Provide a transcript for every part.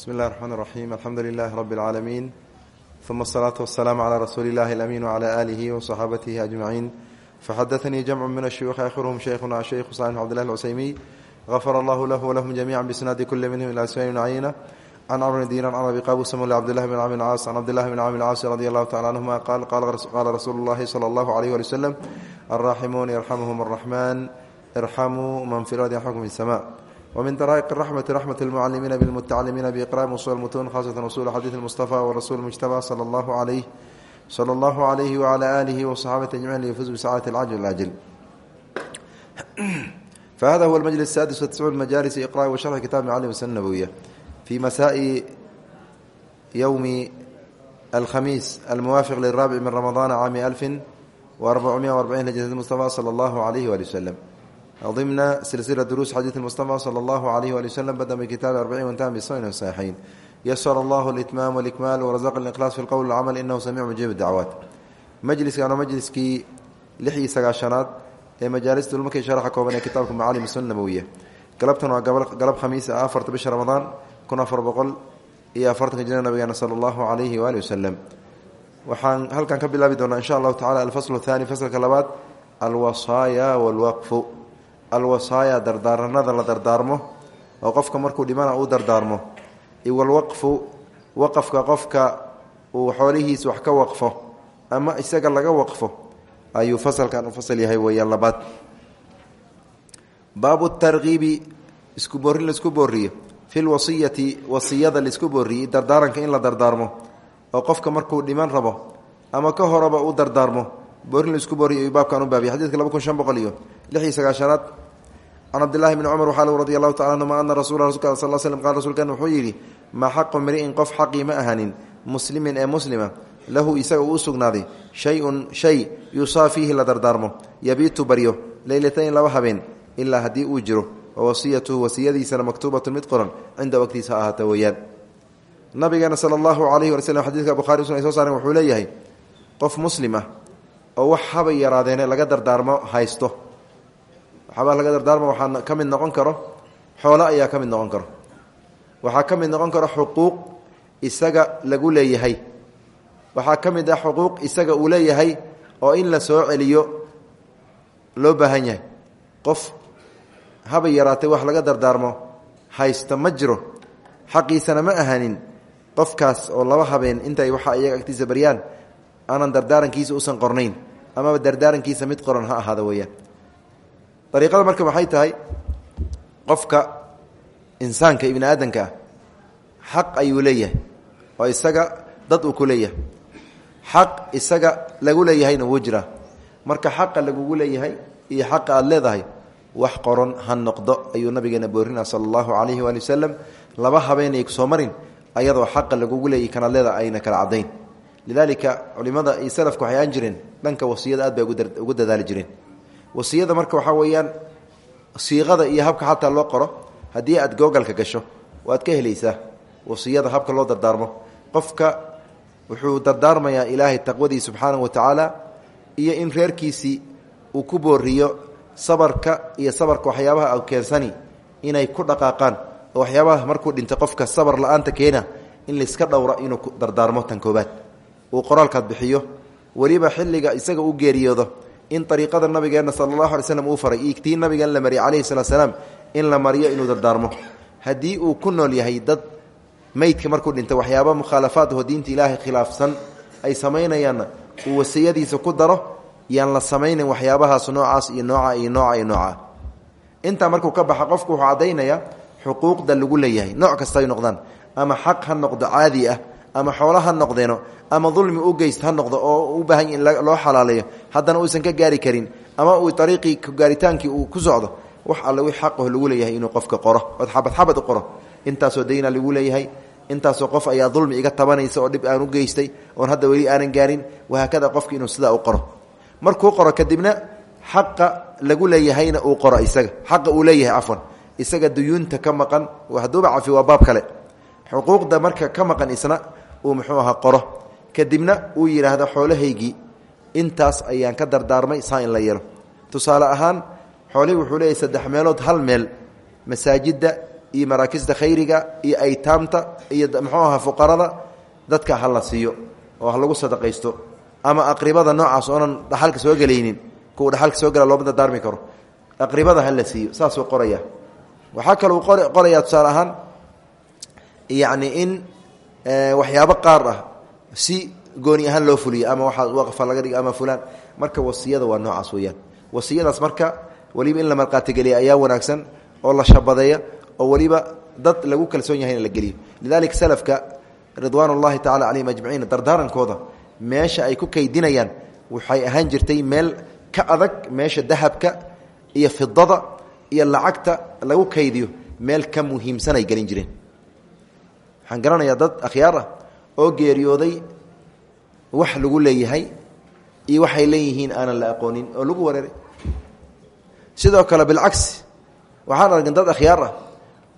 bsmi اllahi الرحman الرaxيm alxamdu lilah rb اlcaalamiin ثuma الصlaaةu waالsalaam عlى rasuuli اllahi اlamin وعlى alihi وصaxaabatihi أجmaciin faxadaثanii jamcu min الshuyuuخi akhiruhum shaykhuna shaykhu salix cbd lah اlcusaymiy غafar allahu lahu wlahum jamica bisnaadi kuli minhum ilى asmaء cayna can cmri diinan can abi qaabus ml cbdillahi bn cami caas can cabdillahi bn cami caasi radi allahu tacala canhuma qaal qaala rasuulu اllahi salى اllahu عalيh wali wslam alraaximuun yarxamuhum الraxman irxamuu man fi lardi yarxamkum fi الsma wmin daraa'iq raxmati raxmat lmucalimiina bilmutacalimiina biiqra'i usul mutuun khaasatan usul xadiid mustafa warasul mujtaba sala allahu alayh sala allahu alayhi wacala aalihi wasaxaabati ajmaciin liyafuz bisacaati alcajl alajl fahada huwa almajlis saadis watiscuun majaalis iqra'i wa sharxi kitab macallim sunna nabowiya fi masaa'i yowmi alkhamiis almuwaafiq liraabic min ramadaana caami alfin wa arbacumiya warbaciin hijrati mustafa sala allahu alayhi waali waslem ضمن سلسلة دروس حديث المصطفى صلى الله عليه وآله وسلم بدأ بكتاب أربعين وانتهى بالسنن الصحيحين يسر الله الإتمام والإكمال ورزق الإخلاص في القول والعمل إنه سميع مجيب الدعوات مجلس كان مجلس كي لحي سقاشنات مجالس المكي شرح كوبنا كتابكم معالم السنة النبوية قلبتنا قلب خميس أفرت بشهر رمضان كنا أفر بقول إيا أفرت جنة نبينا صلى الله عليه وآله وسلم وحان هل كان كبلا بدون إن شاء الله تعالى الفصل الثاني فصل كلابات الوصايا والوقف alwasaaya dardaaranada la dardaarmo oo qofka markuu dhimana uu dardaarmo iwalwaqfu waqafka qofka uu xoolihiis wax ka waqfo ama isaga laga waqfo ayuu fasalkan u fasal yahay weeyaan labaad. Baabu tarkiibi isku boorin la isku booriyo fi lwasiyati wasiyada la isku booriyey dardaaranka in la dardaarmo oo qofka markuu dhiman rabo ama ka horaba u dardaarmo boorin la isku booriyo ayuu baabkan u baabiya xadidka laba kun shan boqol iyo lix iyo sagaashanaad can cabdillahi bni cumar waxaa radi allahu tacala anhuma ana rasula rasulka sal slm qala rsulkan wuxuu yidhi maa xaqu mri'in qof xaqii ma ahanin muslimin ee muslima lahu isaga uu sugnaaday shay-un shay yusaa fiihi la dardaarmo yabiitu baryo leylatayn laba habeen ilaa haddii uu jiro wa wasiyatuhu wasiyadiisana maktuubatun mid qoran cinda waqtiisa ha ahaata weeyaan nabigeena sala allahu alayhi wala slm xadidka bukhari soo saaren wuxuu qof muslim ah oo wax habay yaraadeene laga dardaarmo haysto. Waxaabaa laga dardaarma waxaa ka mid noqon karo xoolo ayaa ka mid noqon karo. Waxaa ka mid noqon karo xuquuq isaga lagu leeyahay. Waxaa ka mid ah xuquuq isaga uu leeyahay oo in la soo celiyo loo baahan yahay. Qof habay yaraatay wax laga dardaarmo haysta ma jiro. Xaqiisana ma ahanin qofkaas oo laba habeen intay waxa iyaga agtiisa baryaan aanan dardaarankiisa usan qornayn amaba dardaarankiisa mid qoran ha ahaada weeyaan. Dariiqada marka waxay tahay qofka insaanka ibni aadamka ah xaq ayuu leeyahay oo isaga dad uu ku leeyahay. Isaga lagu leeyahayna wuu jiraa. Marka xaqa lagugu leeyahay iyo xaqa aada leedahay wax qoron ha noqdo ayuu nabigeena boorina sala allahu calayhi waali wasalam laba habeenay ku soo marin ayadoo xaqa lagugu leeyahy kanaad leedaha ayna kala caddayn lidaalika culimada iyo salafka waxay aan jireen dhanka wasiyada aad bay ugu dadaali jireen. Wasiyada marka waxaa weeyaan siiqada iyo habka xataa loo qoro haddii aad googalka gasho waad ka helaysaa wasiyada habka loo dardaarmo. Qofka wuxuu dardaarmayaa ilaahay taqwadii subxaanahu wa tacaala iyo in reerkiisii uu ku booriyo sabarka iyo sabarka waxyaabaha keensani inay ku dhaqaaqaan. Oo waxyaabaha markuu dhinta qofka sabar la'aanta keena in layska dhowra inuu dardaarmo tan koobaad uu qoraalkaad bixiyo weliba xilliga isaga u geeriyoodo in ariiqada nabigeena sala allahu alay slam uu faray tii nabigan la mariyay calayhi salatu in la mariyo inuu dardaarmo. Haddii uu ku nool yahay dad meydka markuu dhinta waxyaaba mukhaalafaad oo diinta ilaahay khilaafsan ay samaynayaanna uu wasiyadiisa ku daro yaan la samaynin waxyaabahaas noocaas iyo nooca iyo nooca iyo nooca. Intaa markuu ka baxa qofku wuxuu caddaynayaa xuquuqda lagu leeyahay nooc kasta ay noqdaan ama xaq ha noqdo caadi ah ama xoolo ha noqdeeno ama dulmi u geyst noqdo oo u baahan in loo xalaaleeyo haddana uusan ka gaari karin ama uu ariiqii gaaritaankii uu ku socdo wax alle wi xaqaho lagu leeyahay inuu qofka qoro ood xabad xabad u qoro. Intaasoo dayna lagu leeyahay intaasoo qof ayaa dulmi iga tabanaysa oo dhib aan u geystay oon hadda weli aanan gaarin wahaakada qofki inuu sidaa u qoro. Markuu qoro kadibna xaqa lagu leeyahayna uu qoro isaga xaqa uu leeyahay cafwan isaga duyuunta ka maqan haduuba cafi waa baab kale. Xuquuqda marka ka isna uu muxuu ahaa qoro. Kadibna uu yidhaahdo xoolahaygii intaas ayaan ka dardaarmay saa in la yeelo. Tusaale ahaan xoolihii wuxuu leeyahy saddex meelood hal meel. Masaajidda iyo maraakista khayriga iyo aytaamta iyo muxuu aha fuqarada dadka ha la siiyo oo ha lagu sadaqaysto ama aqribada noocaas oonan dhaxalka soo gelaynin kuwa dhaxalka soo gala looma dardaarmi karo. Aqribada ha la siiyo saasuu qoraya. Waxaa kalou qoraya tusaale ahaan yacni in waxyaabo qaar ah si gooni ahaan loo fuliyo ama waxaa waqfa laga dhigo ama fulaan marka wasiyada waa noocaas weeyaan. Wasiyadaas marka weliba in la marqaatigeliya ayaa wanaagsan oo la shabadeeya oo weliba dad lagu kalsoon yahayna la geliyo. Lidalika salafka ridwaan ullahi tacala calayhim ajmaciin dardaarankooda meesha ay ku kaydinayaan waxay ahaan jirtay meel ka adag meesha dahabka iyo fidada iyo lacagta lagu kaydiyo meel ka muhiimsan ay gelin jireen waxaan garanayaa dad akhyaar ah oo geeriyooday wax lagu leeyahay iyo waxay leeyihiin aanan la aqoonin oo lagu wareeray. Sidoo kale bilcagsi waxaan argan dad akhyaar ah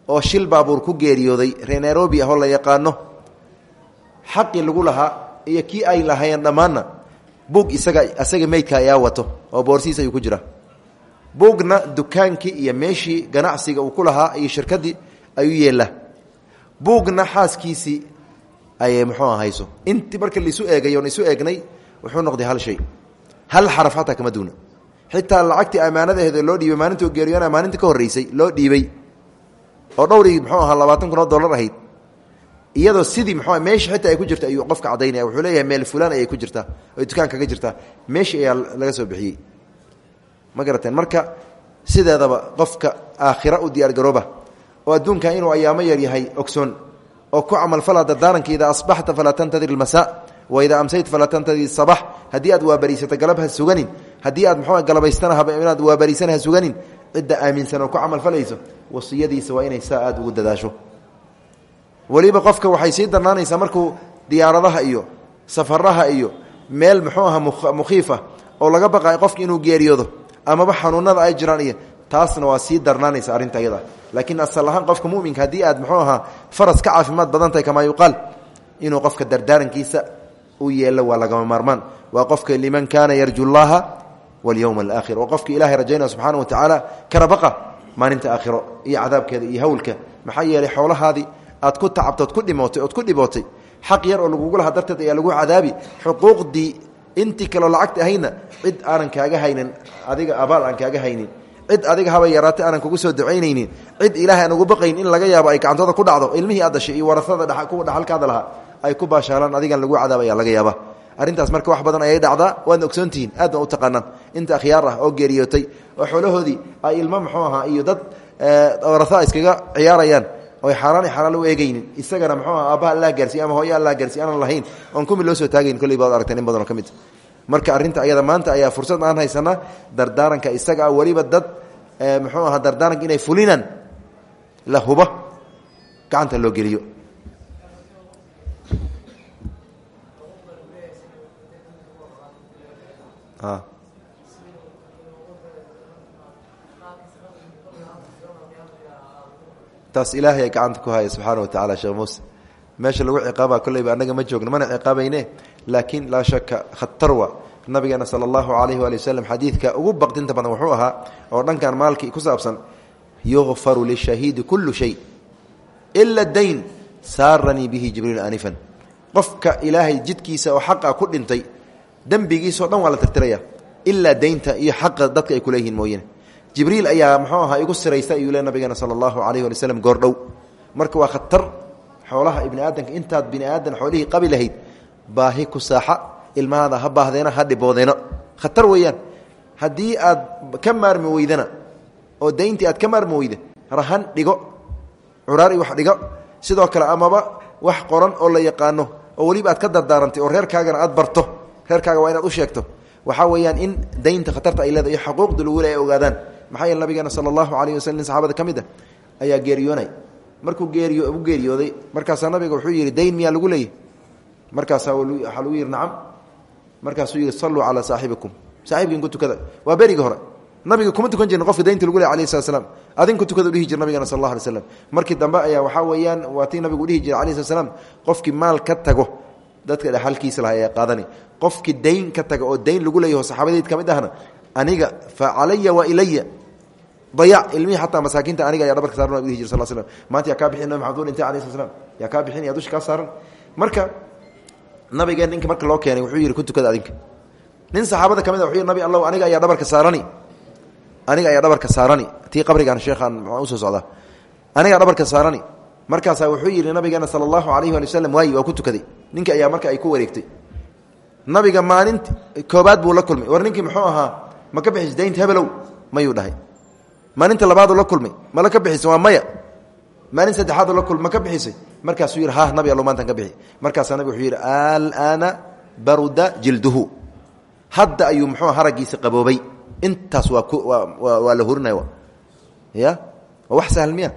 oo shil baabuur ku geeriyooday reer nairobi ah oo la yaqaano xaqii lagu lahaa iyo kii ay lahaayeen dhammaanna buug isaga isaga meydka ayaa wato oo boorsihiis ayuu ku jira buugna dukaankii iyo meeshii ganacsiga uu ku lahaa iyo shirkaddii ayuu yeellaa buugna xaaskiisii ayay muxuu ahayso intii marka laisu eegay oon isu eegnay wuxuu noqday hal shay. Hal xaraf xataa kama duuna. Xitaa lacagtii ammaanadaheeda loo dhiibay maalintuu geeriyona maalinta ka horreysay loo dhiibay. Oo dhowrii muxuu ahaa labaatan kun oo dollar ahayd. Iyadoo sidii mxu meesha xitaa ay ku jirta ayuu qofka cadaynaya wuxuu leeyahay meel fulaan ayay ku jirtaa oy dukaan kaga jirtaa meeshii ayaa laga soo bixiyey. Ma garateen marka sideedaba qofka aakhira u diyaargarooba oo adduunkan inuu ayaamo yar yahay ogsoon. oo ku camalfala dardaaranka idaa asbaxta falaa tantadir ilmasaa wa idaa amsayta falaa tantadir sabax. Haddii aad waabariisato galab ha suganin. Haddii aad mxuu galabaystana inaad waabariisana ha suganin. Cidda aaminsan oo ku camalfalayso wasiyadiisa waa inay saa ugu dadaasho. Weliba qofka waxay sii darnaanaysaa markuu diyaaradaha iyo safaraha iyo meel muxuu aha mukhiifa oo laga baqayo qofka inuu geeriyoodo amaba xanuunada ay jiraan iyo taasna waa sii darnaanaysa arrinta iyada. Laakiin asal ahaan qofka muminka haddii aad muxuu ahaa faras ka caafimaad badan tahay kamaa yuqaal inuu qofka dardaarankiisa u yeelo waa lagama maarmaan. Waa qofka liman kaana yarju llaha walyowma alaakhir. Oo qofka ilahay rajaynaya subxaana wa tacaala karabaqa maalinta aakhiro iyo cadaabkeeda iyo hawlka. Maxaa yeelay xoolahaadii aad ku tacabta ood ku dhimootay ood ku dhibootay xaq yar oo lagugu lahaa lagu cadaabi. Xuquuqdii intii kaleo lacagta ahayna cid aanan kaaga haynin adiga abaal aan kaaga haynin cid adiga haba yaraatay aanan kugu soo ducaynaynin cid ilaahay aan baqayn in laga yaabo ay gacantooda ku dhacdo ilmihii aad dashay iyo warasada kuwa dhaxalkaada lahaa ay ku baashaalaan adigan lagu cadaab ayaa laga yaaba arrintaas marka wax badan ayay dhacdaa waadna ogsoontihiin aad u taqaanaan. Inta akhyaar ah oo geeriyootay oo xoolahoodii ay ilmo muxuu ahaa iyo dad warasa iskaga ciyaarayaan oy xaaraan xalaal u eegaynin. Isagana muxuu aha aabbaha allah gaarsiy ama hooyo allah gaarsiy aanan lahayn oon kumi loo soo taagayn kolley baad aragteen in badanoo ka mid marka arrinta ayada maanta ayaa fursad aan haysanaa dardaaranka isaga ah weliba dad muxuu ahaa dardaaranka inay fulinaan la hubo gacanta loo geliyo. Taas ilaahay ay gacanta ku haya subxaana wa tacala sheekh muuse. Meesha lagu ciqaaba kolleyba annaga ma joogno mana ciqaabayne laakiin laa shaka khatarwa nabigeena sala allahu calayhi waali waslem xadiidka ugu baqdinta badan wuxuu ahaa oo dhankan maalkii ku saabsan yukfaru lishahiidi kullu shay ila dayn saaranii bihi jibriil anifan. Qofka ilaahay jidkiisa oo xaqa ku dhintay dembigiisao dhan waa la tirtiraya ilaa daynta iyo xaqa dadka ay kuleeyihiin mooyane. Jibriil ayaa muxuu ahaa igu siraysta ayuu le nabigeena sala allahu calayh wali slem goordhow marka waa khatar xoolaha ibni aadanka intaad bini aadan xoolihii qabi lahayd baahi ku saaxa ilmahaada ha baahdeena ha dhiboodeeno khatar weeyaan. Haddii aad ka maarmi weydana oo dayntii aad ka maarmi weyda rahan dhigo curaari wax dhigo. Sidoo kale amaba wax qoran oo la yaqaano oo weliba aad ka dardaarantay oo reerkaagana aad barto. Reerkaaga waa inaad u sheegto. Waxaa weeyaan in daynta khatarta ay leedahay iyo lagu le ogaadaan. Maxaa yeele nabigeena sala allahu calayh waslm ayaa geeriyoonay markuu geeriyo u geeriyooday markaasaa nabiga wuxuu yidhi dayn miyaa lagu leeyahy markaasaa waxaa lagu yidhi nacam. Markaasuu yidhi salluu calaa saaxibikum. Saaxibkiin ku tukada. Waa berigii hore. Nabiga kuma tukan jirin qofka daynta lagu ley alayh slat slam adinku tukada dhihi jir nabigana sal allah alay slam markii dambe ayaa waxaa weeyaan waa tii nabigu udhihi jiray alayh slat slam qofkii maal ka tago dadka dhexalkiisa laha ee qaadani. Qofkii dayn ka taga oo dayn lagu leeyaho saxaabadeyd ka mid ahna aniga fa calaya wa ilaya dayac ilmihii xataa masaakiinta aniga ayaa dhabarka saaran dhihi jir sal slam maanta yaa kaa bixin nabi maxamed u dhintay alayh sl slam yaa kaa bixin yaa dusha kaa saaran? Marka nabigeen ninka marka loo keenay wuxuu yidhi ku tukada adinka. Nin saxaabada ka mid a wuxuu yidhi nabi allow aniga ayaa dhabarka saarani. Aniga ayaa dhabarka saarani. Tii qabrigaan sheekhaan muxuu u soo socdaa anigaa dhabarka saarani. Markaasaa wuxuu yidhi nabigeena sala alayhi waali wasalam waayi waa ku tukaday ninka ayaa marka ay ku wareegtay. Nabiga maalint koobaad buu la kulmay. War ninkii muxuu ahaa ma ka bixis daynta hebelow mayuu dhahay. Maalinta labaadu la kulmay. Mala ka bixisa waa maya maalin saddexaadu la kulmay ma ka bixisay. Markaasuu yidhi ha nabi allo maantan ka bixi. Markaasaa nabig wuxuu yidhi alaana baruda jilduhu. Hadda ayuu muxuu haraggiisa qaboobay. Intaas waa waa la hurinaya ya? Waa wax sahal miya?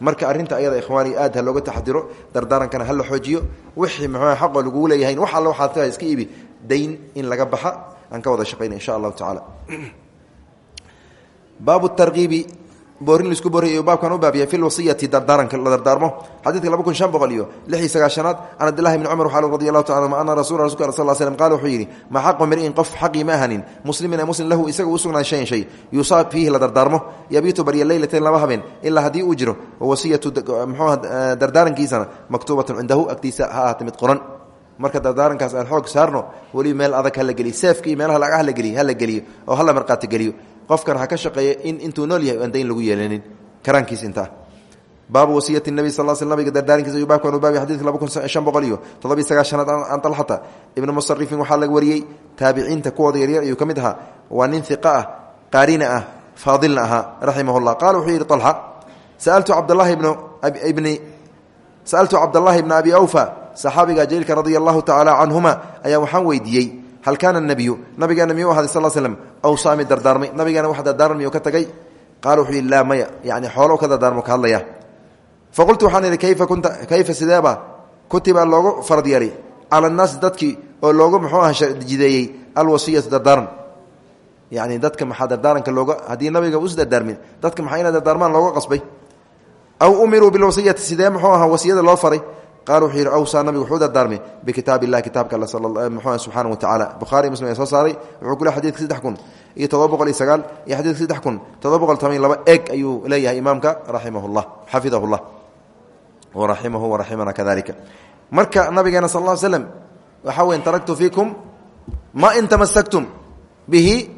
Marka arrinta ayada ikhwaani aad ha looga taxadiro dardaarankana ha la xoojiyo. Wixii muxuu xaqoo laguu leeyahay wax alla waxaad tahay iska iibi. Dayn in laga baxa aan ka wada shaqayna insha allahu tacaala. Baabu tarkiibi boorin la isku booriy baabkan u baabiyay fi lwasiyati dardaaranka la dardaarmo. Xadiidka laba kun shan boqol iyo lix iyo sagaashanaad can cabdillahi bni cumar waxaa radi allahu taala ana rasul rasulka sal slm qala wuxuu yidhi maa xaqu mri'in qof xaqii ma ahanin muslimin ee muslim lahu isaga u sugnaan shayan shay yuusaa fiihi la dardaarmo yabiitu barya leylatayn laba habeen ilaa haddii uu jiro wasiyatu mxuuha dardaarankiisana maktuubatun cindahu agtiisa ha ahaata mid qoran. Marka dardaarankaas aan xoog saarno weliba meel adag hala geliyo seefkii meelaha lagaha la geliy hala geliyo oo hala marqaati geliyo qofkan ha ka shaqeeya in intuu nool yahay aan lagu yeelanin. Karaankiis intaa baabu wasiyati nabi sal sl nabiga dardaarankiisa ayuu baabkan yaryar ayuu ka mid waa nin hiqa ah ah faadilna ahaa raximah llah wuxuu yidhi alxa saaltu cabdlahi bni sa'altu cabdallaahi bna abi awfa saxaabiga jaliilka radia allahu tacaala ayaa waxaan weydiiyey hal kaana nabiyu nabigeena miyuu ahaday sal slm awsaa mid dardaarmay nabigeena wax dardaaran miyuu ka tagay qaala wuxuu yidhi laa maya yani xoolo ka dardaarmo ka hadlaya faqultu waxaan idhi kayfa kunta kayfa sideeba kutiba loogu farad yeeray cala annaasi dadkii oo loogu muxuu aha jideeyey alwasiyatu dardaaran yani dadka maxaa dardaaranka looga haddii nabiga us dardaarmin dadka maxaa ina dardaarmaan looga qasbay aw umiruu bilwasiyati sidee muxuu ahaa wasiyada loo faray qaala wuxuu yidhi awsaa nabigu wuxuu dardaarmay bikitaab illahi kitaabka alle muxuu subxaana wa tacala bukhaari muslim ee soo saaray wuxuu ku le xadidka saddex kun iyo todoba boqol iyo sagaal iyo xadidka saddex kun todoba boqol toban iyo laba eeg ayuu leeyahay imaamka raximah llah xafidahu llah waraximahu waraximana kadalika marka nabigeena sal ll slm waxaa weyn taraktu fiikum ma in tamasaktum bihi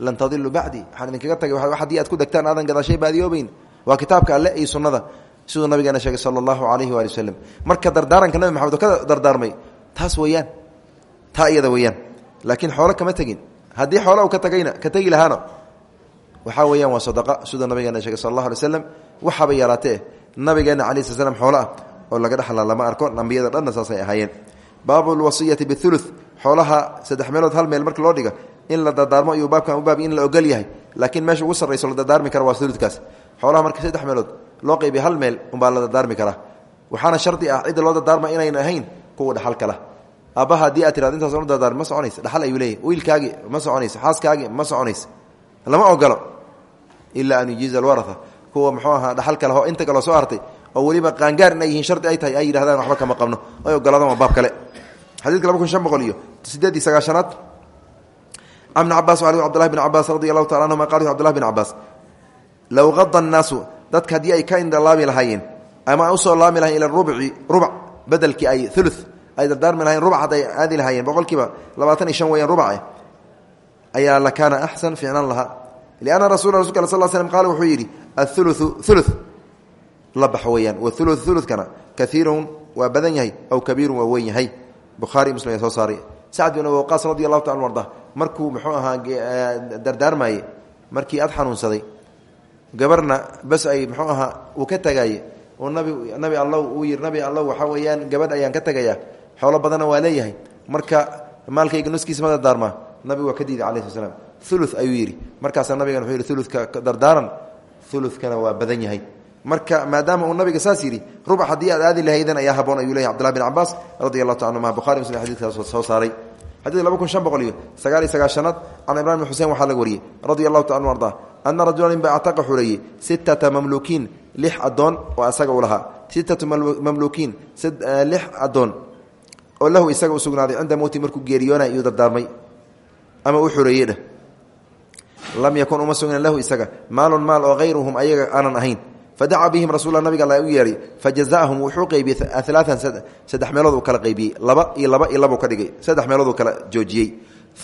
lan tadilu bacdi waxaan idinkaga tagay haddii aad ku degtaan aadan gadaashay baadiyoobeyn waa kitaabka alle iyo sunnada siduu nabigeena sheegay sala allahu alayhi waali waslem marka dardaaranka nabi maxamed ka dardaarmay taas weeyaan. Taa iyada weeyaan. Laakiin xoolo kama tegin. Haddii xoolo u ka tagayna ka tegi lahaana waxaa weeyaan waa sadaqa. Siduu nabigeena sheegay sal allah alay slam waxaaba yaraatee. Nabigeena calayi sl slam xoolo ah oo laga dhexla lama arko ambiyada dhanna saasay ahaayeen. Baabu lwasiyati biulu xoolaha saddex meelood hal meel marka loo dhiga in la dardaarmo ayuu baabkan u baabi in la ogol yahay. Laakiin meesha ugu sarrayso la dardaarmi kara xoolaha marka saddex meelood loo qaybiya hal meel umbaa la dardaarmi karaa waxaana shardi ah cidda loo dardaarma inayna ahayn kuwa dhaxal kala. Aabbaha haddii aad tirado intaas dardaarmi ma soconaysa. Dhaxal ayuu leeyahy wiilkaagi ma soconaysa. Xaaskaagi ma soconaysa. Lama ogolo ilaa an yujiiza alwaraa kuwa muxuu ahaa dhaxal kale oo inta kaloo soo hartay oo weliba qaangaar inay yihiin shardi ay tahay ay yidhahdaan waxba kama qabno. Ay ogolaadaan waa baab kale. Xadiidka laba kun shan boqol iyo sideed iyo sagaashanaad. Can bni cabas ali cbdullahi bn cabaas radi allahu taala anhuma qal cbdullahi bn cabaas low qada annaasu dadka haddii ay ka indhalaami lahaayeen ama u soo laami lahayen ila rubci rubac bedelkii ay ulu ay dardaarmi lahayen rubac hadday aadi lahaayeen boqolkiiba labaatan iyo shan weeyaan rubace ayaa la kaana axsan ficnaan lahaa. Lianna rasul rasulka al sal slm qaala wuxuu yidhi auluu ulu la bax weeyaan waulu ulukana kaiirun waa badan yahay aw kabiirun waa weyn yahay. Bukhaari muslim ayaa soo saaray. Sacd bin abi waqaas radi allahu taala arda markuu muxuu ahaa dardaarmaye markii aad xanuunsaday gabarna bas ay muxuu ahaa uu ka tagaye oo nabi nabi allow uu yidhi nabi allow waxaa weeyaan gabadh ayaan ka tegayaa xoolo badanna waa leeyahay. Marka maalkayga nuskiisa ma dardaarmaa nabigu waa ka diiday calayi sl slam ulu ayuu yidhi. Markaasaa nabigan wuxuu yidhi uludka dardaaran. Ulukana waa badan yahay. Marka maadaama uu nabiga saas yidhi rubax haddii aad aadi lahaydan ayaa haboon ayuu leyahy cbdullahi bin cabaas radi allahu ta bukhari muslim xadidkaas soo saaray xadidka laba kun shan boqol iyo sagaal iyo sagaashanaad can imran bin xusein waxaa laga wariyey radia allahu ta anu arda ana rajulan ba actaqa xureeyey sittata mamluukiin lix adoon oo isaga u lahaa. Sittatu mamluukiin lix adoon oo lahu isaga u sugnaaday cinda mowti markuu geeriyoona iyuu dardaarmay. Ama u xoreeyey dheh lam yakun uma sugnan lahu isaga maalun maal oo hayruhum ayaga aanan ahayn fadacaa bihim rasul nabiga u yeehay fajazaahum wuxuu qeybiyey alaaan saddex meelood uu kala qeybiyey laba iyo laba iyo labuu ka dhigay saddex meelood uu kala joojiyey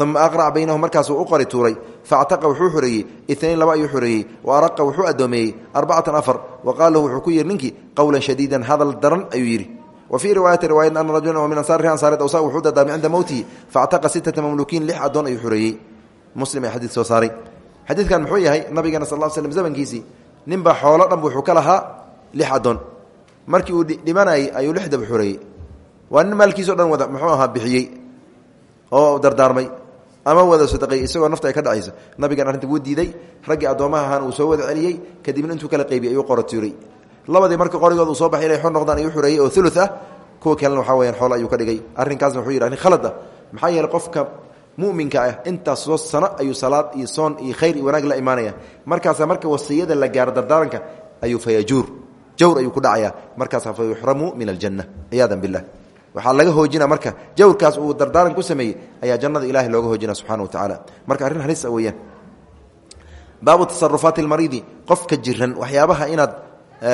uma aqrac baynahum markaasuu u qori tuuray factaqa wuxuu xoreeyey inayn laba ayuu xoreeyey wa araqa wuxuu addoomeeyey arbacatan afar wa qaal lahu wuxuu ku yidhi ninkii qowlan shadiidan hadal daran ayuu yidhi wa fii riwaayati riwaayat ana rajulan min ansaari ansaareed awsa wuxuu dardaarmay cinda mowtihi factaqa sittata mamluukiin lix addoon ayuu xoreeyey muslim ee xadiid soo saaray xadiidkan muxuu yahay nabigeena sal l slm zamankiisii ninbaa xoolo dhanba wuxuu ka lahaa lix addoon. Markii uu dhimanayay ayuu lixdaba xoreeyey waa nin maalkiisao dhan wada muxuu ahaa bixiyey oo dardaarmay ama wada sadaqeeyey isagoo nafta ay ka dhacayso nabigan arrinta wuu diiday raggii addoomaha ahaan uu soo wada celiyey kadibna intuu kala qaybiyey ayuu qorotiiray labadii marka qorigood uu soo baxay inay xor noqdaan ayuu xoreeyey oo ulu ah kuwa kalena waxaa weyaan xoolo ayuu ka dhigay. Arrinkaasna wuxuu yidhi arrin khalad ah maxaa yeeley qofka muminka ah. Intaas soo sano ayuu salaad iyo soon iyo khayr iyo wanaag la imaanaya. Markaasa marka wasiyada la gaaro dardaaranka ayuu fayajuur jawr ayuu ku dhacaya markaasa fa yuxramu min aljanna. Ciyaadan bilah waxaa laga hoojina marka jawrkaas uu dardaaran ku sameeyey ayaa jannada ilahay looga hoojina subxana wa tacaala marka arrin halisa weeyaan. Baabu tasarufaati lmariidi qofka jiran waxyaabaha inaad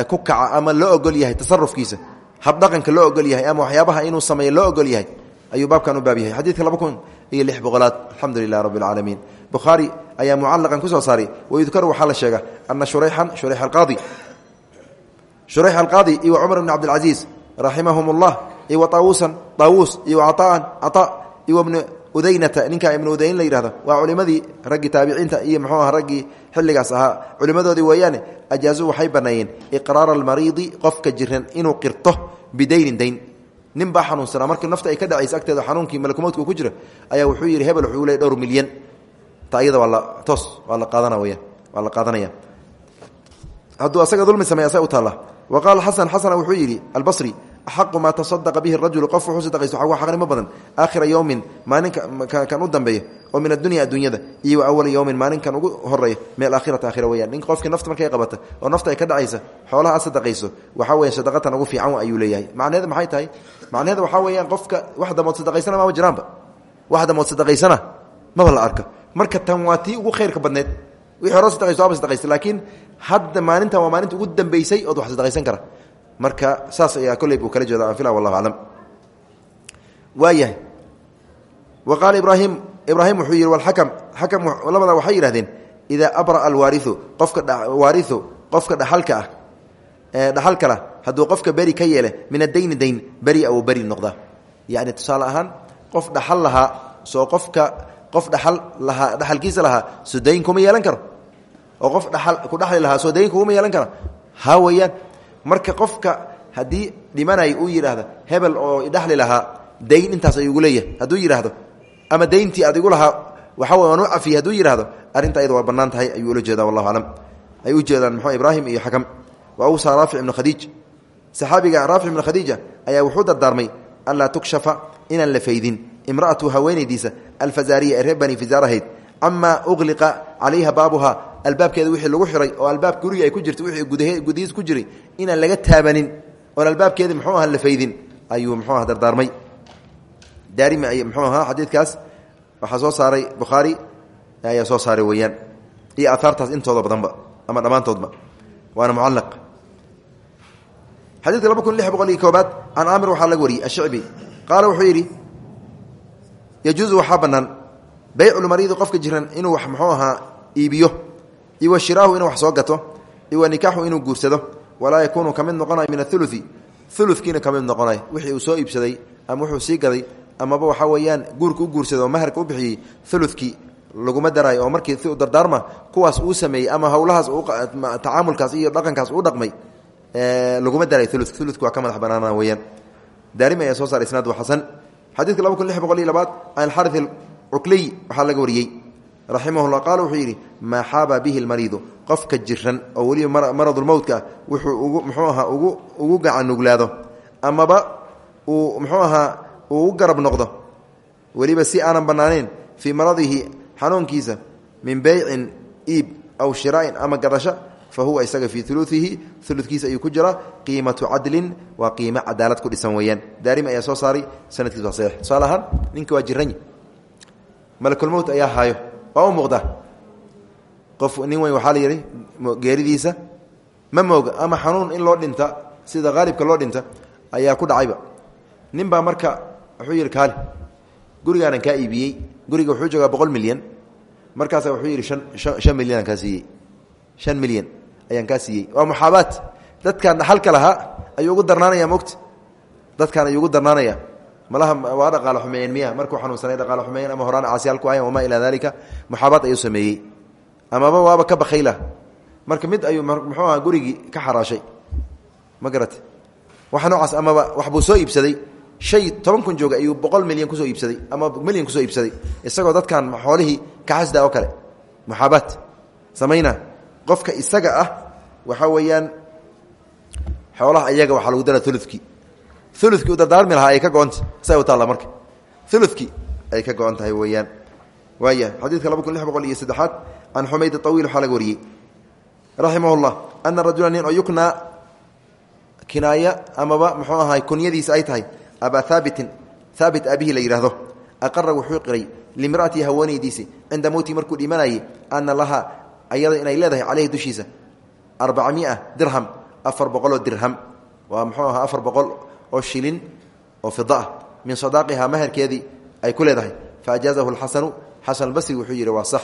ku kaca ama loo ogol yahay tasarufkiisa habdhaqanka loo ogol yahay ama waxyaabaha inuu sameeyo loo ogol yahay ayuu baabkan u baab yahay. Xadiidka laba iyo lix boqolaad alxamdu lilah rabbi اlcaalamiin bukhaari ayaa ku soo saaray wayudkaru waxaa la sheega ana shurayxan shurayx alqaadi shurayx alqaadi iyo cumar bn cabdilcaziiz raximahum اllah iyo wa taawuusan taawuus iyo caaan caaa iyo bnu udaynata ninkaa ibnu udayn la yidhahdo waa culimadii raggii taabiciinta iyo muxuu aha raggii xilligaas ahaa. Culimadoodii weeyaane ajaazuu waxay baneeyeen iqraara almariidi qofka jiran inuu qirto bidaynin dayn nin baa xanuunsanaa markii nafta ay ka dhacaysa agteeda xanuunkii malakumoodka ku jira ayaa wuxuu yidhi hebel wuxuu le dhowr milyan. Ta iyada toos waa la qaadana qaadanaya. Hadduu asaga dulmi samey asa u taalla. Wa qaala xasan wuxuu yidhi albasri axaqu maa tasadaqa bihi rajulu qof wuxuu sadaqaysto xagu xaqnimo badan aakhira yowmin maalinka kan u dambeeya oo min addunya adduunyada iyo wa awala yowmin maalinkan ugu horreeya min alaakhirati aakhira weyaan ninka qofkii nafta markay qabata oo nafta ay ka dhacaysa xoolaha aad sadaqayso waxaa weya sadaqatan ugu fiican ayuu leeyahay macnaheeda maxay tahay macnaheeda waxaa weeyaan qofka wax damood sadaqaysana maba jiraanba wax damood sadaqaysana maba la arka marka tan waa tii ugu khayrka badneed wixii hore sadaqayso waaba sadaqaysta laakiin hadda maalintan waa maalinta ugu dambeysay ood wax sadaqaysan kara marka saas ayaa kolley buu kala jeeda aan fila wallahu aclam waayahay wa qaala ibraahim ibraahim wuxuu yidhi walxakam xakam labada waxay yidhahdeen idaa abra'a alwaariu qofka waariu qofka dhaxalka ah ee dhaxalka lah hadduu qofka beri ka yeele min adayni dayn beria uu beri noqdaa. Yacni tusaale ahaan qof dhaxal soo qofka qof dhaxal lahaa dhaxalkiisa lahaa soo dayn kuma yeelan karo. Oo qof dhaal ku dhaxli lahaa soo dayn yeelan karo. Ha weeyaan marka qofka haddii dhimanay uu yidhaahdo hebel oo idhaxli lahaa dayn intaas ayugu leeyahay hadduu yidhaahdo ama dayntii adigu lahaa waxa waan u cafiyey hadduu yidhahdo arrinta ayada waa bannaan tahay ayuu ula jeedaa wallahu aclam ay u jeedaan muxuu ibraahim iyo xakam wa awsaa raafic ibnu khadiij. Saxaabiga raafic ibnu khadiija ayaa wuxuu dardaarmay anlaa tukshafa inaan la faydin. Imra'atu haweenaydiisa alfazaariya ee reer bani fizaar ahayd camaa uqliqa calayha baabuha albaabkeeda wixii lagu xiray oo albaab guriga ay ku jirta wixii gudihiis ku jiray inaan laga taabanin oon albaabkeedii muxuu aha la faydin ayuu muxuu aha dardaarmay. Daarimi ay muxuu ahaa xadiidkaas. Waxaa soo saaray bukhaari ayaa soo saaray weeyaan. Iyo aahaartaas intooda badanba ama dhammaantoodba. Waana mucalaq xadiidka laba kun lix boqol iyo koobaad can aamir waxaa laga wariyey ashicbi. Qaala wuxuu yidhi yajuusu waxaa bannaan bayculmariidi qofka jiran inuu wax muxuu ahaa iibiyo iwa shiraahu inuu wax soo gato iwa nikaaxu inuu guursado walaa yakuunu ka mid noqonayo min aului ulukiina ka mid wixii uu soo iibsaday ama wuxuu sii gaday amaba waxaa weeyaan guurka u guursado oo maharka u bixiyey ulukii laguma daraayo oo markii dardaarma kuwaas uu sameeyey ama howlahaas tacaamulkaas iyo dhaqankaas uu dhaqmay laguma daray ulu uluk waa ka madax banaana weyaan daarimi ayaa soo saaray isnaad xasan. Xadiidka laba kun lix boqol iyo labaad can alxari alcukliy waxaa laga wariyey raximahullah qaala wuxuu yidhi maa xaaba bihi lmariidu qofka jiran oo weliba maradulmowtka wuxuu ugu muxuu ahaa ugu gacanuglaado amaba uu muxuu ahaa uu u garab noqdo. Weliba si aanan bannaanayn fii maradihi xanuunkiisa min beycin iib aw shiraa'in ama gadasho fa huwa isaga fii uluihi uludkiisa ayuu ku jiraa qiimatu cadlin waa qiimo cadaalad ku dhisan weeyaan. Daarimi ayaa soo saaray sanadkiis waa haayo waa u muuqda. Qof nin weyn waxaa la yidhi geeridiisa ma mooga ama xanuun in loo dhinta sida haalibka loo dhinta ayaa ku dhacayba. Nin baa marka wuxuu yidhi kaali gurigaanan kaa iibiyey guriga wuxuu joogaa boqol milyan markaasa wuxuu yidhi an shan milyanaan kaa siiyey shan milyan ayaan kaa siiyey. Waa muxaabaat dadkaan dhaxalka lahaa ayuu ugu darnaanaya mogta dadkaan ayuu ugu darnaanaya malaha waa dhaqaalo xumeeyeen miya. Markuu xanuunsanay dhaqaalo xumeeyeen ama horaan caasiyaal ku ahayn wamaa ilaa dalika muxaabaat ayuu sameeyey. Amaba waaba ka bakayla marka mid ayuu muxuu aha gurigii ka xaraashay. Ma garate? Waxa noocaas amaba wax buu soo iibsaday. Shay toban kun jooga ayuu boqol milyan ku soo iibsaday ama milyan ku soo iibsaday. Isagoo dadkan xoolihii ka xasda oo kale. Muxaabaat samayna. Qofka isaga ah waxaa weeyaan xoolaha iyaga waxaa lagu dara ulukii ulukii u dardaarmi lahaa ay ka go-anta sa u taalla marka. Ulukii ay ka go-an tahay weeyaan. Waaya xadiidka laba kun lix boqol iyo saddexaad can xumayd awiil waxaa laga wariyey. Raximah llah ana rajula nin oo yuknaa kinaaya amaba muxuu ahay kunyadiisa ay tahay abaa haabitin haabit aabihii la yidhaahdo aqara wuxuu qiray limra'atii haweenaydiisi cinda mowtii markuu dhimanayay ana laha ayada inay leedahay caleyhi dushiisa arbaca mia dirham afar boqoloo dirham. Waa muxuu ahaa afar boqol oo shilin oo fida ah. Min sadaaqihaa maherkeedii ay ku leedahay. Faajaazahu lxasanu xasan albasri wuxuu yidhi waa sax.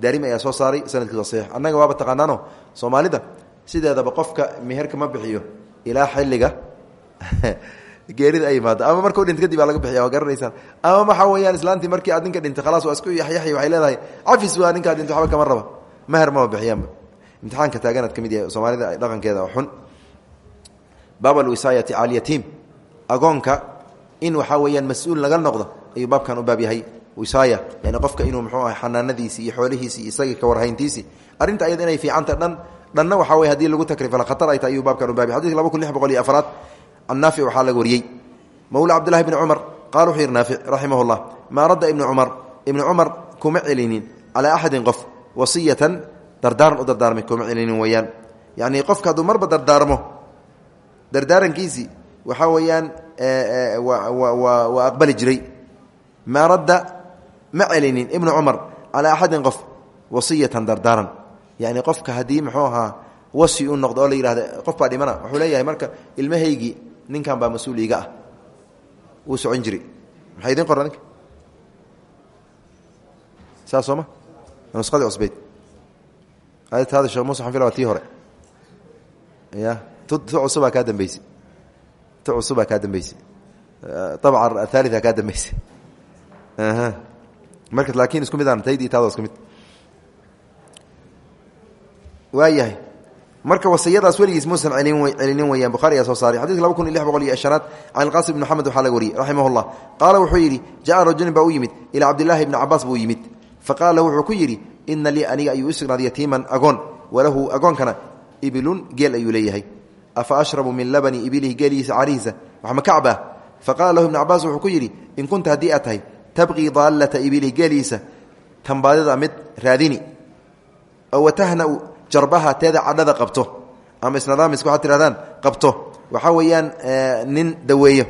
Daarimi ayaa soo saaray sanadkiisa saxiix. Annaga waaba taqaanaano soomaalida sideedaba qofka meherka ma bixiyo ilaa xilliga geerida ay imaado ama markuu dhint kadib aa laga bixiya waa garanaysaan. Ama waxaa weeyaan islaantii markii aad ninka dhintay khalaas waa isku yaxyaxi waxay leedahay cafis waa ninkaa dhintay waxba kama raba. Meher maba bixiyaanba. Imtixaanka taaganaad ka mid yahay soomaalida dhaqankeeda oo xun. Baab alwisaayati calyatiim agoonka in waxaa weeyaan mas'uul laga noqdo ayuu baabkan u baab yahay. Wisaaya yani qofka inuu muxuu ahay xanaanadiisi iyo xoolihiisi iyo isagii ka warhayntiisi. Arrinta ayada inay fiicanta dhan dhanna waxaa wey haddii lagu takrifala khatar ay tahay ayuu baabkan u baab yahay. Xadidka laba kun lix boqol iyo afraad can naafic waxaa laga wariyey. Mawla cabdillahi bni cumar qaala wuxuu yihi naafic raximah llah maa radda ibnu cumar ibnu cumar kuma celinin calaa axadin qof wasiyatan dardaaran u dardaarmay kuma celinin weeyaan. Yacni qofka hadduu marba dardaarmo dardaarankiisii waxaa weeyaan waa aqbali jiray. Maa radda ma celinin ibnu cumar calaa axadin qof wasiyatan dardaaran. Yani qofka haddii muxuu ahaa wasi u noqdo oo la yihahda qof baa dhimana wuxuu leeyahay marka ilmahaygii ninkan baa mas'uul iiga ah. Wuu socon jiri maxaa idin qora ninka? Saas sooma nusqadii cusbeyd. Taada sheekh muuse xanfil waa tii hore. Ya tu cusubaa kaa dambeysay tu cusubaa kaa dambeysay abca athaalia kaa dambeysay marka laakiin isku mid aan taydii taado isku mid waayahay marka wasiyadaas weligiis muusan celinin weyaan buhari ayaa soo saaray xadidka laba kun iyo lix boqol iyo shanaad can ilqaasim bni maxamed waxaa laga wariyey raximah llah qaala wuxuu yidhi ja'a rajulin baa u yimid ilaa cabdillaahi bni cabaas buu yimid faqaala wuxuu ku yidhi ina lii aniga ayuu u sugnaaday yatiiman agoon walahu agoonkana ibilun geel ayuu leeyahay afa ashrabu min labani ibilihi geelihiisa carihiisa wax ma kacbaa lahu ibnu cabaas wuxuu in kunta haddii aad tahay ibilihi geelihiisa tambaadida mid raadini oo watahnau jarbaha teeda cadhada qabto ama isnadaamiska waxaad tihahdaan qabto. Waxaa weeyaan nin daweeyo.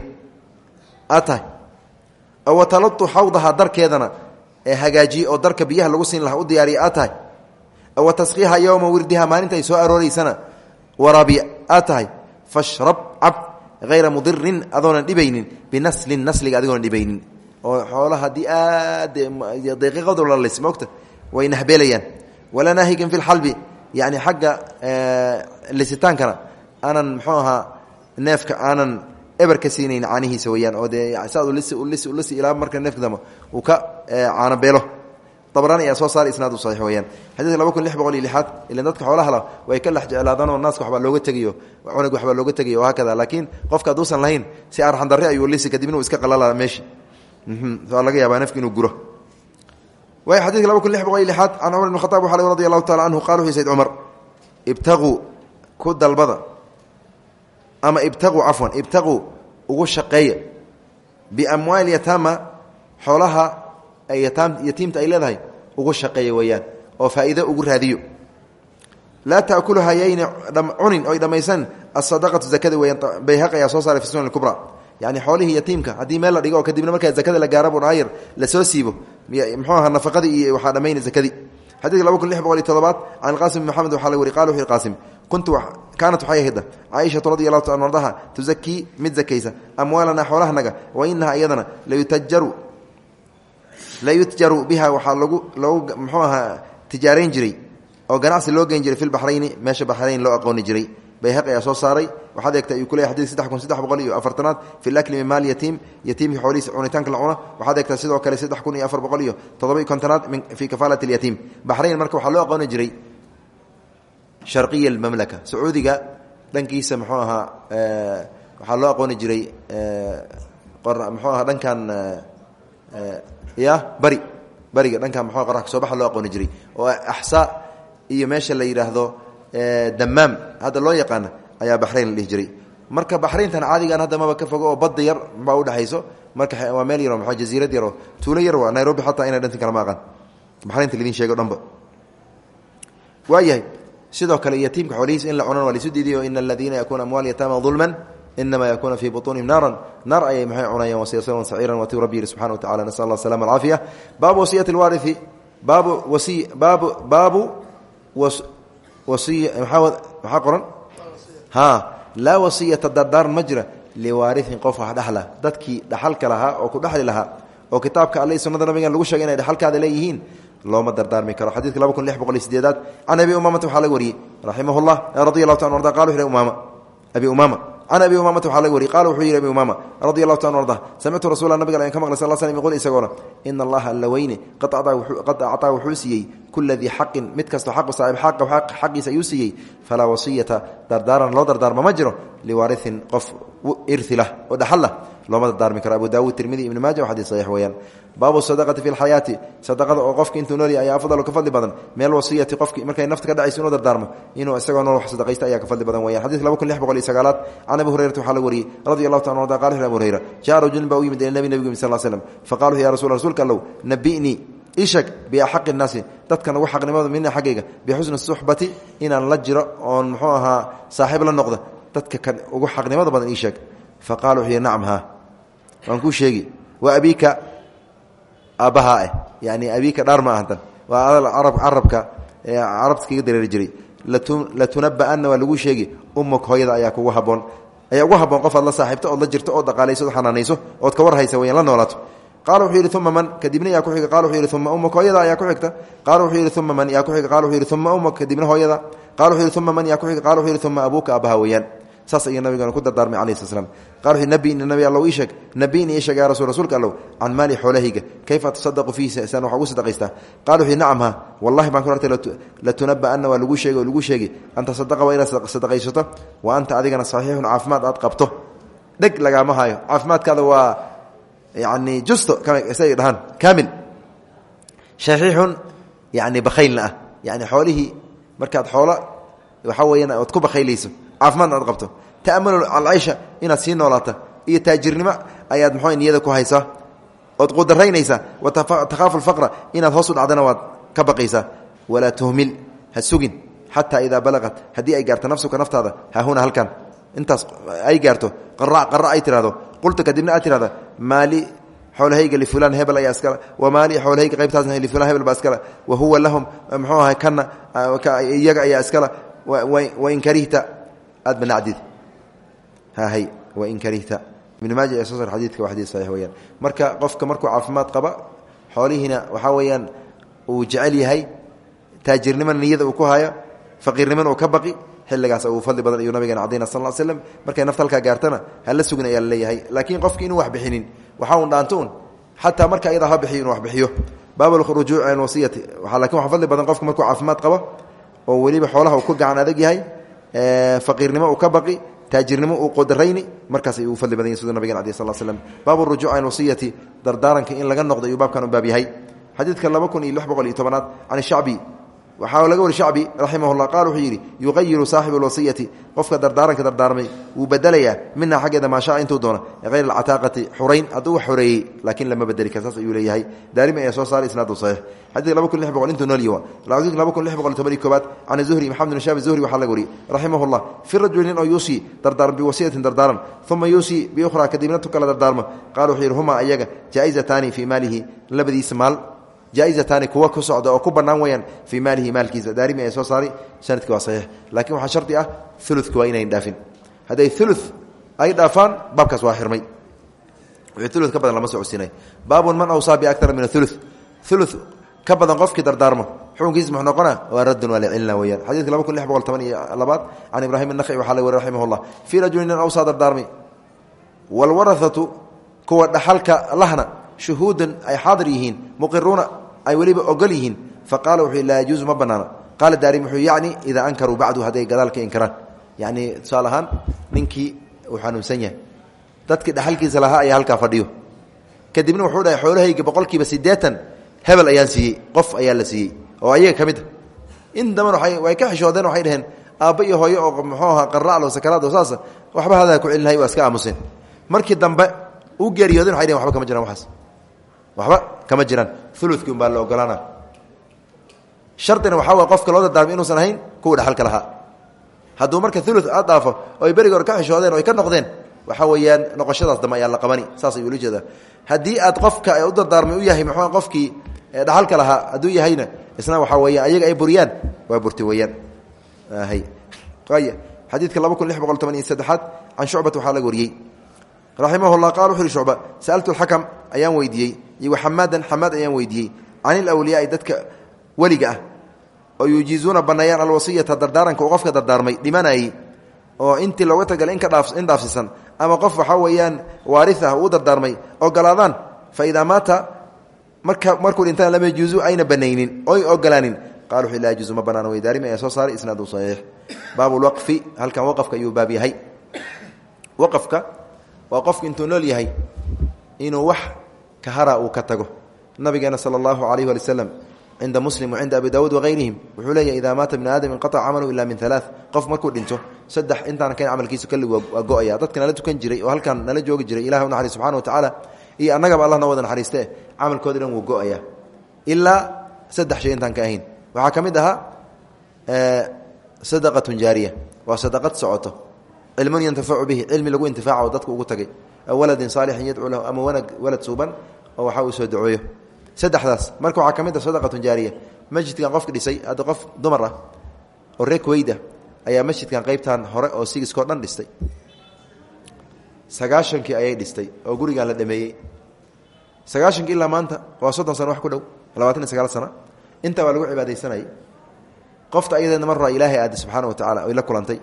Aad tahay. Oo watalatu xawdaha darkeedana ee hagaajiye oo darka biyaha lagu siin lahaa u diyaariya aad tahay. Oo watasqiiha yowma wirdiha ay soo arooreysana tahay fashrab cab hayra mudirin adoonan dhibaynin binaslin nasliga adigoonan dhibaynin. Oo xoolaha haddii aad daqiiqadu lalis moogta way nahbeelayaan walaa naahigan fi lxalbi yani xagga lisitaankana aanan mxuu ahaa neefka aanan eber ka siinayn caanihiisa weyaan oo dee saad lisi ilaa marka neefka dambe uu ka caanabeelo dabrani ayaa soo saara isnaad u saxiix weyaan xadiidka laba kun lix boqol iyo lixaad ilan dadka xoolahala way ka lex jeclaadaanoo naaska waxbaa looga tegayo cunug waxbaa looga tegayo o hakada laakiin qofka hadduusan lahayn si arxandarre ayuu lisi kadibna uu iska qalala meeshi. Waa laga yaabaa neefka inuu guro. Way xadidka laba kun lix boqol iyo lixaad can cumar ibn khataab waxa radi allahu taala canhu qala wuxu sayd cumar ibtaquu ku dalbada ama ibtaquu cafwan ibtaquu ugu shaqeeya biamwaali yataama xoolaha yatiimta ay leedahay ugu shaqeeya weeyaan oo faa'iido ugu raadiyo. Laa taakuluha yayna cunin oy dhammaysan asadaqatu zakada weeyaan bayhaqi ayaa soo saaray fi kubra yani xoolihii yatiimka haddii meel la dhigo kadibna markaa zakada la gaara bun ayar la soo siibo ahaa nafaqadii iyo waxaa dhammayna zakadii. Xadidka laba kun lix boqol iyo todobaad can qaasim maxamed waxaa la wari qala wuxu yhi qaasim kuntu kaanat waxay ahayda caaishatu radi allahu mid zakaysa amwaalana xoolahanaga wa inaha iyadana layutajaru layutjaru biha waxaa lagu loogu muxuu ahaa tijaarayn jiray oo ganacsi loo geyn jiray fi lbaxrayni meesha baxrayn loo aqooni jiray. Bayhaqi ayaa soo saaray. Waxaad eegtay ayuu kuleyahy xadid saddex kun saddex boqol iyo afartanaad fi lakli min maal yatiim yatiimkii xoolihiisa cunitaanka la cuno. Waxaad eegtaa sidoo kale saddex kun iyo afar boqol iyo toddoba iyo kontonaad fii kafaalat alyatiim. Baxrayn marka waxaa loo aqooni jiray sharqiya almamlaka. Sacuudiga dhankiisa muxuu ahaa waxaa loo aqooni jiray muxuu ahaa dhankan ya bari. Bariga dhankan muxua qorax ka soo baxa loo aqooni jiray. Oo axsaa iyo meesha la yidhaahdo damaam hadda loo yaqaana ayaa baxrayn la dhihi jiray. Marka baxrayntan caadigan hadda maba ka fogo oo badda yar baa udhexayso marka waa meel yaro ma jaziirad yaro tuulo yar waa nairobi xataa inay dhantin kala ma aqaan baxraynta lidin sheego dhanba. Waayahay sidoo kale yatiimka xoolihiisa in la cunan waa laisu diidiyo ina aladiina yakuuna amwaal yataama dulman inama yakuuna fii butuunihim naaran naar ayay maxay cunayaan wasayasluun saciiran watiu rabbi yihi subxana wa tacala nasal allah asalama alcaafiya baabu wasiyati alwaarithi baabu wasi baabu baabu wasiy maxaa qoran ha laa wasiyata dardaaran ma jira liwaariin qof wax dhexla dadkii dhaxalka lahaa oo ku dhexli lahaa oo kitaabka alle sunnada nabigan lagu sheegay inay dhexalkaada leeyihiin looma dardaarmi karo xadidka laba kun lix boqol iyo sideedaad can abi umamata waxaa laga wariyey raximah llah radi allahu ta arda qala wuxu umama abi umama can abi umamata waxaa laga wariyey qala wuxuu yihi abi umama radi allahu ta arda samictu rasula nabiga an ka maqlay sal slm yqul isagoona ina allaha alla weyne qad actaa wuxuu siiyey kula dii xaqin mid kastoo xaqu saaib xaqiisa ayuu siiyey. Falaa wasiyata dardaaran loo dardaarma ma jiro. Liwaariin qof iri lah oo dhaxal lah looma dardaarmi karo abu daawud tirmidi ibn maaja xadii saxiix weeyaan. Baabu sadaqati fi lxayaati sadaqada oo qofki intuu noolya ayaa afdalu ka fadli badan. Meel wasiyati qofki markay nafta ka dhacayso inuu dardaarmo inuu isagoo nool wax sadaqaysta ayaa ka fadli badan weyan xadidka laba kun lix boqol iyo sagaalaad can abi hurayrata waxaa laga wariyey radi allahu taala arda qala abu hurayra jaa rajulin baa u yimid ila nebi nebigu yimid sal slm faqala ya rasul rsulka allow nabi'nii ishag biaxaqi nnaasi dadkan ugu xaqnimada mina xaggayga bixusni suxbati inaan la jiro oon muxuu ahaa saaxiib la noqda. Dadka kan ugu xaqnimada badan ii sheeg. Fa qala wuxuu yihi nacam haa. Waan kuu sheegi wa abiika aabbahaa ah yani abiika dhaar ma ahantan waa adal carabka carabta kaga dareeri jiray. Latunaba'ana waa lagu sheegi. Ummak hooyada ayaa kugu haboon ayaa ugu haboon qof aad la saaxiibto ood la jirto ood dhaqaalayso ood xanaanayso ood ka war haysa la noolaato qaala wuxuu yidhi man? Kadibna yaa ku xiga. Qala wuxuu yidhi uma ummak hooyada ayaa ku xigta. Qaala wuxuu yidhi man? Yaa ku xiga. Qala wuxuu yidhi uma ummak kadibna hooyada. Qala wuxuu yidhi man? Yaa ku xiga. Qala wuxuu yidhi uma abuuka weeyaan saas ayuu nabigana ku dardaarmay alayh sl slam wuxu nabini nabi allow ii sheeg. Nabini ii sheeg rasul rasuulka allow can maali xoolahayga kayfa atasadaqu fiihi? Saan wax ugu sadaqaystaa qala wuxu nacam ha. Wallahi baan ku hartay latunaba'ana waa lagu sheegi oo lagu sheegi an tasadaqa waa inaad wa anta adigana saxiixun caafimaad aad qabto. Dheg lagaama hayo caafimaadkaada waa yani justo say dhahaan kaamil. Saxiixun yani bakhaylna ah. Yani xoolihii markaad xoolo waxaa weyaan ood ku bakhaylayso. Caafimaadna aad qabto. Ta'amul alcaysha inaad sii noolaata iyo taajirnimo ayaad muxuu niyada ku haysaa. Ood qudaraynaysaa wa takhaafu lfaqra inaad hoos u dhacdana waad ka baqaysaa. Walaa tuhmil. Ha sugin. Xataa idaa balaqat haddii ay gaarto nafsuka naftaada hahuna halkan intaas ay gaarto qara ay tirahdo qulta kadibna aad tirahda maali xoolahayga lifulan hebel ayaa iskale wamaali xoolahayga qaybtaasna lifulan hebel baa iskale wa huwa lahum muxuu ahay kana iyaga ayaa iskale wain karihta. Aad banacdid hahay wain karihta. Ibn maaja ee soo sar xadiidka waa xadiid saxiix weyaan marka qofka markuu caafimaad qaba xoolihiina waxaa weeyaan uu jecel yahay taajirnimona niyada uu ku hayo faqiirnimona uu ka baqi xilligaas uu fadli badan ayuu nabigeena cadayna sal l slm markay nafta halkaa gaartana hala sugin ayaa la leeyahay laakiin qofki inuu wax bixinin waxaa un dhaanto un xataa marka ayadaa ha bixiyo inuu wax bixiyo. Baab rujuuc an wasiyati. Lakin waxaa fadli badan qofka markuu caafimaad qabo oo weliba xoolaha uu ku gacan adag yahay faqiirnimo uu ka baqi taajirnimo uu qodarayni markaas ayuu fadli badan yahy siduu nabigen alay sal slm baabu rujuuc an wasiyati dardaaranka in laga noqdo ayuu baabkan u baab yahay xadiidka laba kun iyo lix boqol iyo tobanaad can shacbi waxaa laga wari shacbi raximah llah qaal wuxuu yidhi yuqayiru saaxibu lwasiyati qofka dardaaranka dardaarmay wuu bedelayaa minha xaggeeda maashaa intuu doona hayr alcataaqati xurayn hadduu wax xoreeyey laakiin lama bedeli kar saas ayuu leeyahay. Daarimi ayaa soo saaray isnaadu saxiix. Xadiidka laba kun lix boqol intuu noolyi xadiidka laba kun lix boqol toban iyo koobaad can zuhri maxamed bin shaab zuhri waxaa laga wariyey raximah llah fi rajuli nin oo yuusii dardaaran biwasiyatin dardaaran uma yuusii biukhraa kadibna tu kala dardaarmo qaal wuxuu yidhi humaa ayaga jaa-izataani fii maalihi labadiisa maal jaa-izataani kuwa ku socda oo ku bannaan weyaan fii maalihi maalkiisa. Daarimi ay soo saari sanadki waa saxiix. Laakiin waxaa shardi ah uludka waa inayn dhaafin. Hadday ulu ay dhaafaan baabkaas waa wixii ulu ka badan lama socodsiinay baabun man awsaa biakara min aulu ulu ka badan qofkii dardaarmo. Xukunkiis muxuu noqona waa raddun waa lacilna weyaan xadidka laba kun lix boqol toban iyo labaad can ibraahim anakhi waxaa la weri raximah llah fii rajulin nin awsaa dardaarmay waalwarathatu kuwa dhaxalka lahna shuhuudan ay xaadir yihiin muqiruuna ay weliba ogol yihiin faqala wuxuu laa yajuusu ma banaana qaala daarim wuxuu yacni idaa ankaruu bacdu hadday gadaal ka inkaraan. Yacni tusaale ahaan ninkii uu xanuunsan yahay dadkii dhaxalkiisa lahaa ayaa halkaa fadhiyo. Kadibna wuxuu dhahay xoolahayga boqolkiiba siddeetan hebel ayaan siiyey qof ayaa la siiyey oo ayaga ka mid a in daman way ka xishoodeen waxay dhaheen aabba iyo hooyo oo muxuu ahaa qaraclo sakaraad oo saasa waxba hadaa ku celinahay waa iska aamuseen markii dambe uu geeriyooden waxay dhehen waba kama jiraan waxaas waxba kama jiraan. Uludkii un baa la ogolaana shardina waxaa way qofka loo dardaarmay inuusan ahayn kuwa dhexalka lahaa. Hadduu marka ulu aad dhaafo oo ay beriga hore ka xishoodeen o ay ka noqdeen waxaa weeyaan noqoshadaas dambe ayaa la qabani saas ayuu ula jeedaa. Haddii aad qofka u dardaarmay u yahay muxuu qofkii dhaxalka lahaa hadduu yahayna isna waxaa weya ayaga ay buriyaan waa burti weeyaan. Xadiidka laba kun lix boqol toban iyo saddexaad can shucbata waxaa laga wariyey raximah llah qala wuxu uhi shucba sa'altu alxakam ayaan weydiiyey. Iyo waxamaadan xamaad ayaan weydiiyey. Can ilawliyaai dadka weliga ah oo yujiizuuna banneeyaan alwasiyata dardaaranka uu qofka dardaarmay dhimanayey oo intii looga tagalay in dhaafsisan ama qof waxaa weeyaan waari ah uu dardaarmay ogolaadaan fa idaa maata marka markuu dhintaan lam yajuuzu ayna banaynin oy ogolaanin. Qala wuxu laa yajuuzu ma banaan weydaarimi ayaa soo saaray isnaadu saxiix. Baabu lwaqfi halkan waqafka ayuu baab waa qofku intuu nool yahay inuu wax kahara uu ka tago. Nabigeena sala allahu alayh wali waslem cinda muslim wacinda abi daawuud wahayrihim wuxuu leeyahy idaa maata bni aadam inqaطca camalu min alaa qof markuu dhinto saddex intaana kan camalkiisu kalli waa go'aya dadka tukan jiray oo halkan nala joogi jiray ilahi unaxariis subxana wa tacaala iyo annagaba allah noo wada naxariiste camalkoodi dhan wuu go'aya saddex shay intaan ka ahayn. Waxaa ka mid ahaa sadaqatun jaariya. Waa sadaqad cilmun yantafacu bihi cilmi lagu intifaaca oo dadka ugu tagay. Aw waladin saalixin yadcuu lahu ama wanag walad suuban oo waxa uu soo duceeyo. Saddexdaas marka waxaa ka mid ah sadaqatun jaariya. Masjidkan qofka dhisay hadda qof dumar ah oo reer kuweyda ayaa masjidkan qeybtan hore oo sigiskao dhan dhistay sagaashankii ayay dhistay oo gurigan la dhameeyey. Sagaashankii ilaa maanta waa soddon sano wax ku dhow labaatan iyo sagaal sano. Intaa waa lagu cibaadaysanayay. Qofta ayadeedna mar raa ilaahay aada subxaana wa tacala oy la kulantay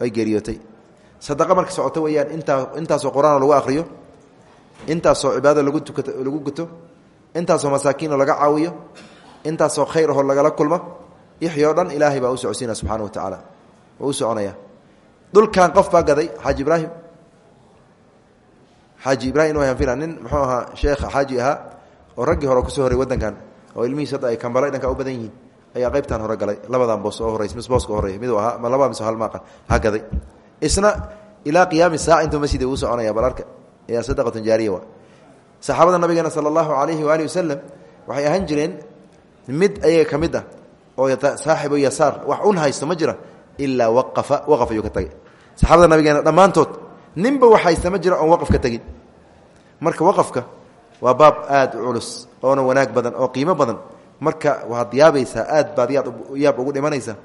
oy geeriyootay sadaqa marka socoto weeyaan intaa intaasoo qur'aan lagu akhriyo intaasoo cibaado lagu lagu guto intaasoo masaakiinoo laga caawiyo intaasoo khayr ahoo lagala kulmo wixii dhan ilaahay baa u socodsiina subxaana wa tacaala oo u soconaya. Dhulkan qof baa gaday xaaji ibraahim. Xaaji ibrahim ina nin muxuu ahaa sheekh xaaji ahaa oo raggii hore ku soo horay wadankan oo ilmihiis ay kambalay dhanka u badan yihiin ayaa qaybtan hore galay. Labadan boos oo horeys mis booska horey miduu ahaa ma labaa mis halmaaqa ha gaday isna ilaa qiyaami saac intuu masjid uu soconaya balarka ayaa sadaqatun jaariya wa saxaabada nabigeena sala allahu calayhi waalihi wasalam waxay ahaan jireen mid ayaga ka mid ah oo saaxibo yasaar wax un haysto ma jira ilaa waqafa waqaf ayuu ka tagay. Saxaabada nabigeena dhammaantood ninba wax ma jira oon waqaf ka tegin. Marka waqafka waa baab aada u culus oona wanaag badan oo qiimo badan. Marka waad yaabaysaa aad baad yaab ugu dhimanaysa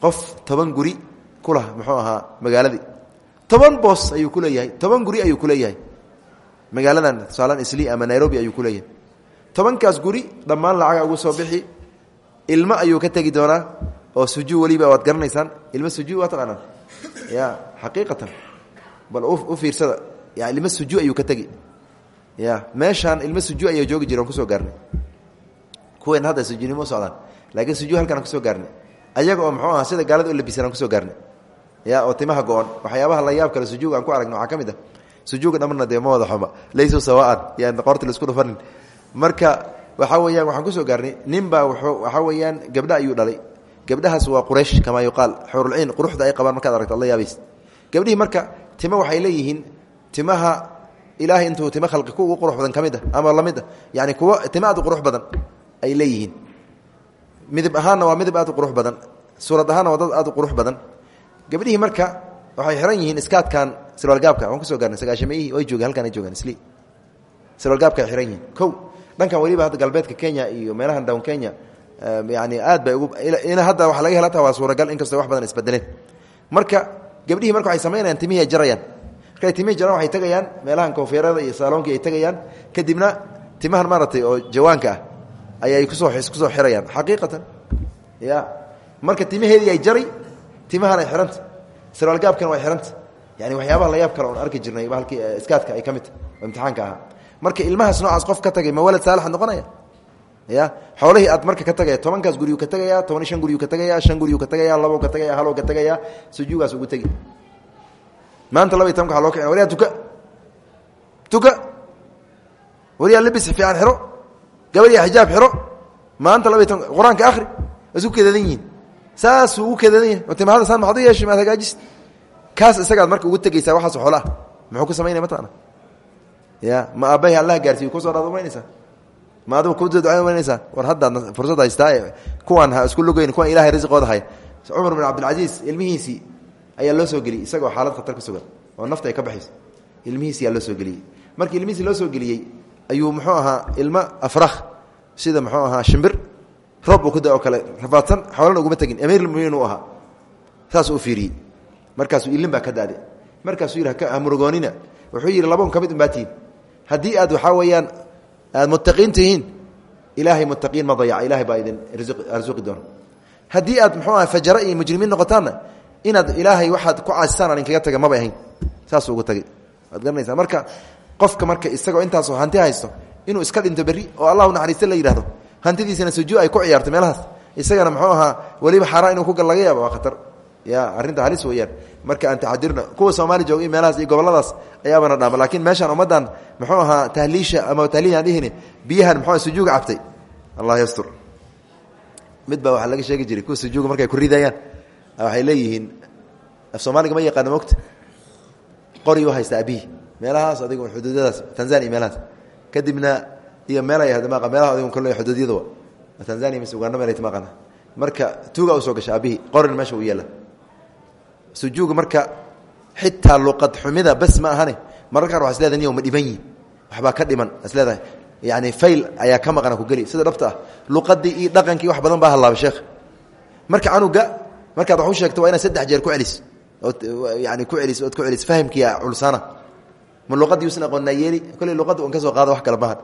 qof toban guri ku lah muxuu ahaa magaaladii. Toban boos ayuu ku leeyahay. Toban guri ayuu ku leeyahay. Magaaladan tusaalaan isli ama nairobi ayuu ku leeyahay. Tobankaas guri dhammaan lacaga ugu soo bixi ilmo ayuu ka tegi doonaa oo sujuu weliba waad garanaysaan. Ilmo sujuu waa taqaanaan ya xaqiiqatan bal u fiirsada. Ya ilmo sujuu ayuu ka tegi. Ya meeshaan ilmo sujuu ayaa joogi jira on ku soo gaarnay. Kuwen hadda sujuunimo socdaan. Laakiin sujuu halkaan ku soo gaarnay. Ayaga oo muxuu aha sida gaalada u labisan aan ku soo gaarnay oo timaha go-on waxyaabaha la yaab kale sujuuga aan ku aragno waxaa ka mid ah. Sujuuga dhamarna dee ma wada xuma. Laysu sawaan yan qoorta la isku dhufanin. Marka waxaa weeyaan waxaan ku soo gaarnay nin baa wuxuu waxaa weeyaan gabdha ayuu dhalay. Gabdhahaas waa quraysh kamaa yuqaal. Xurulciin quruxda ay qabaan markaad aragto alla yaabays gabdhihii marka timo waxay leeyihiin timaha ilaahay intuu timo khalqi ku ugu qurux badan ka mid a ama la mid a yani kuwa timo aad u qurux badan ay leeyihiin. Midab ahaanna waa midab aad u qurux badan. Suurad ahaanna waa dad aad u qurux badan gabdhihii marka waxay xiran yihiin iskaadkan sirwaalgaabka waan ku soo gaarnay sagaashameeyihii way joogeen halkan ay joogaan isli. Sirwaalgaabka ay xiran yihiin. Kow dhankan weliba hadda galbeedka kenya iyo meelahan down kenya yani aad bay ugu hadda waa laga hela taa waa suuragal inkastoo wax badan isbedeleen marka gabdhihii marka waxay samaynayaan timihii ay jarayaan. Markay timihii jaraan waxay tegayaan meelahan koofeerada iyo saaloonkii ay tegayaan kadibna timahan maaragtay oo jawaanka ah ayay ku soo ku soo xirayaan. Xaqiiqatan ya marka timaheedii ay jaray timahan ay xihanta sarwaalgaabkana way xihanta yani waxyaabaha la yaab kale oon arki jirnay bahalkii iskaadka ay ka mid tahay oo imtixaanka ahaa. Marka ilmahaas noocaas qof ka tagay ma walad saalaxad noqonaya? Ya? Xoolihii aad marka ka tagaya tobankaas guriyuu ka tegaya toban iyo shan guriyuu ka tegaya shan guriyuu ka tegaya labo ka tegaya halow ka tegaya sujuugaas ugu tegi maanta laba iyo tobanka waa loo kicina. Waryaa tuka. Tuka. Waryaa labis fiican xiro. Gabadhiya xijaab xiro. Maanta laba iyo tobanka qur'aanka akhri. Waa isku kedadan yihiin saasuu ugu kedadan yahay oo timahada saan maxad u yeeshay maad hagaajis. Kaas isagaad marka ugu tegeysaa waxaas xoolo ah muxuu ku samaynaya mataqana ya ma aabbahi allah gaarsiiyo ku soo dhaad umaynaysaa ma adigu ku ducaynaysaa war haddaad fursad haystaa kuwaan ha isku lugayn kuwan ilahay risiqooda haya cumar bin cabdilcasiis ilmihiisii ayaa loo soo geliyey isagoo xaalad khatar ku sugan oo nafta ay ka baxayso ilmihiisi ayaa loo soo geliyey. Markii ilmihiisi loo soo geliyey ayuu muxuu ahaa ilmo afrakh sida muxuu ahaa shimbir roob buu ku da oo kale. Rafaadsan xoolana uguma tegin. Amiirmuminiin uu ahaa. Saasuu u fiiriyey markaasuu ilin baa ka daade. Markaasuu yidhi hamurugoonina wuxuu yidhi labon ka mid unbaa tihin. Haddii aad waxaa weeyaan aad muttaqiin tihiin ilaahay muttaqiin ma dayaca. Ilahay baa idin arsuqi doona. Haddii aad muxuu aha fajara iyo mujrimiin noqotaanna inaad ilaahay waxaad ku caasisaan aan inkaga taga mabay ahayn. Saasuu ugu tagay. Waad garanaysaa. Marka qofka marka isagoo intaasoo hanti haysto inuu iska dhinto berri oo allahu naxariiste la yidhahdo hantidiisana sujuu ay ku ciyaarto meelahaas. Isagana muxuu ahaa weliba xaaraan inuu kugal laga yaabo waa khatar. Ya arrinta halis weeyaan. Marka aan taxadirna kuwa soomaali jooga iyo meelahaas iyo gobolladaas ayaabana dhaama. Laakiin meeshaan ummaddan muxuu ahaa tahliisha ama tahliil aan dhihini biyahan muxuu sujuuga cabtay. Allah yastur. Mid baa waxaa laga sheegi jiray kuwa sujuuga markay ku ridayaan. Waxay leeyihiin af soomaaliga ma yaqaano mogta qori u haysta abihi meelahaas adigu xuduudyadaas tanzania meelahaas. Kadibna iyo meel ay hadma meelaha adigu kale xuduudyada wa tanzania mise uganda meel ay maqana marka tuuga u soo gasha abihi qorin meesha uu yeela sujuuga marka xitaa luqad xumida bas ma ahane mararka qaar waa is leedahay niyo ma dhiban yihiin waxbaa ka dhiman is leedahay. Yani fayl ayaa ka maqana ku geli. Sida dhabta ah luqadii iyo dhaqankii wax badan baa hallaabay sheekh marka canuga markaad wax u sheegto waa inaad saddex jeer ku celis. Ood yani ku celis ood ku celis fahamkiia culsaana ma luqadii usan aqoonnaa yeeli. Kolley luqadda un ka soo qaado wax kale maha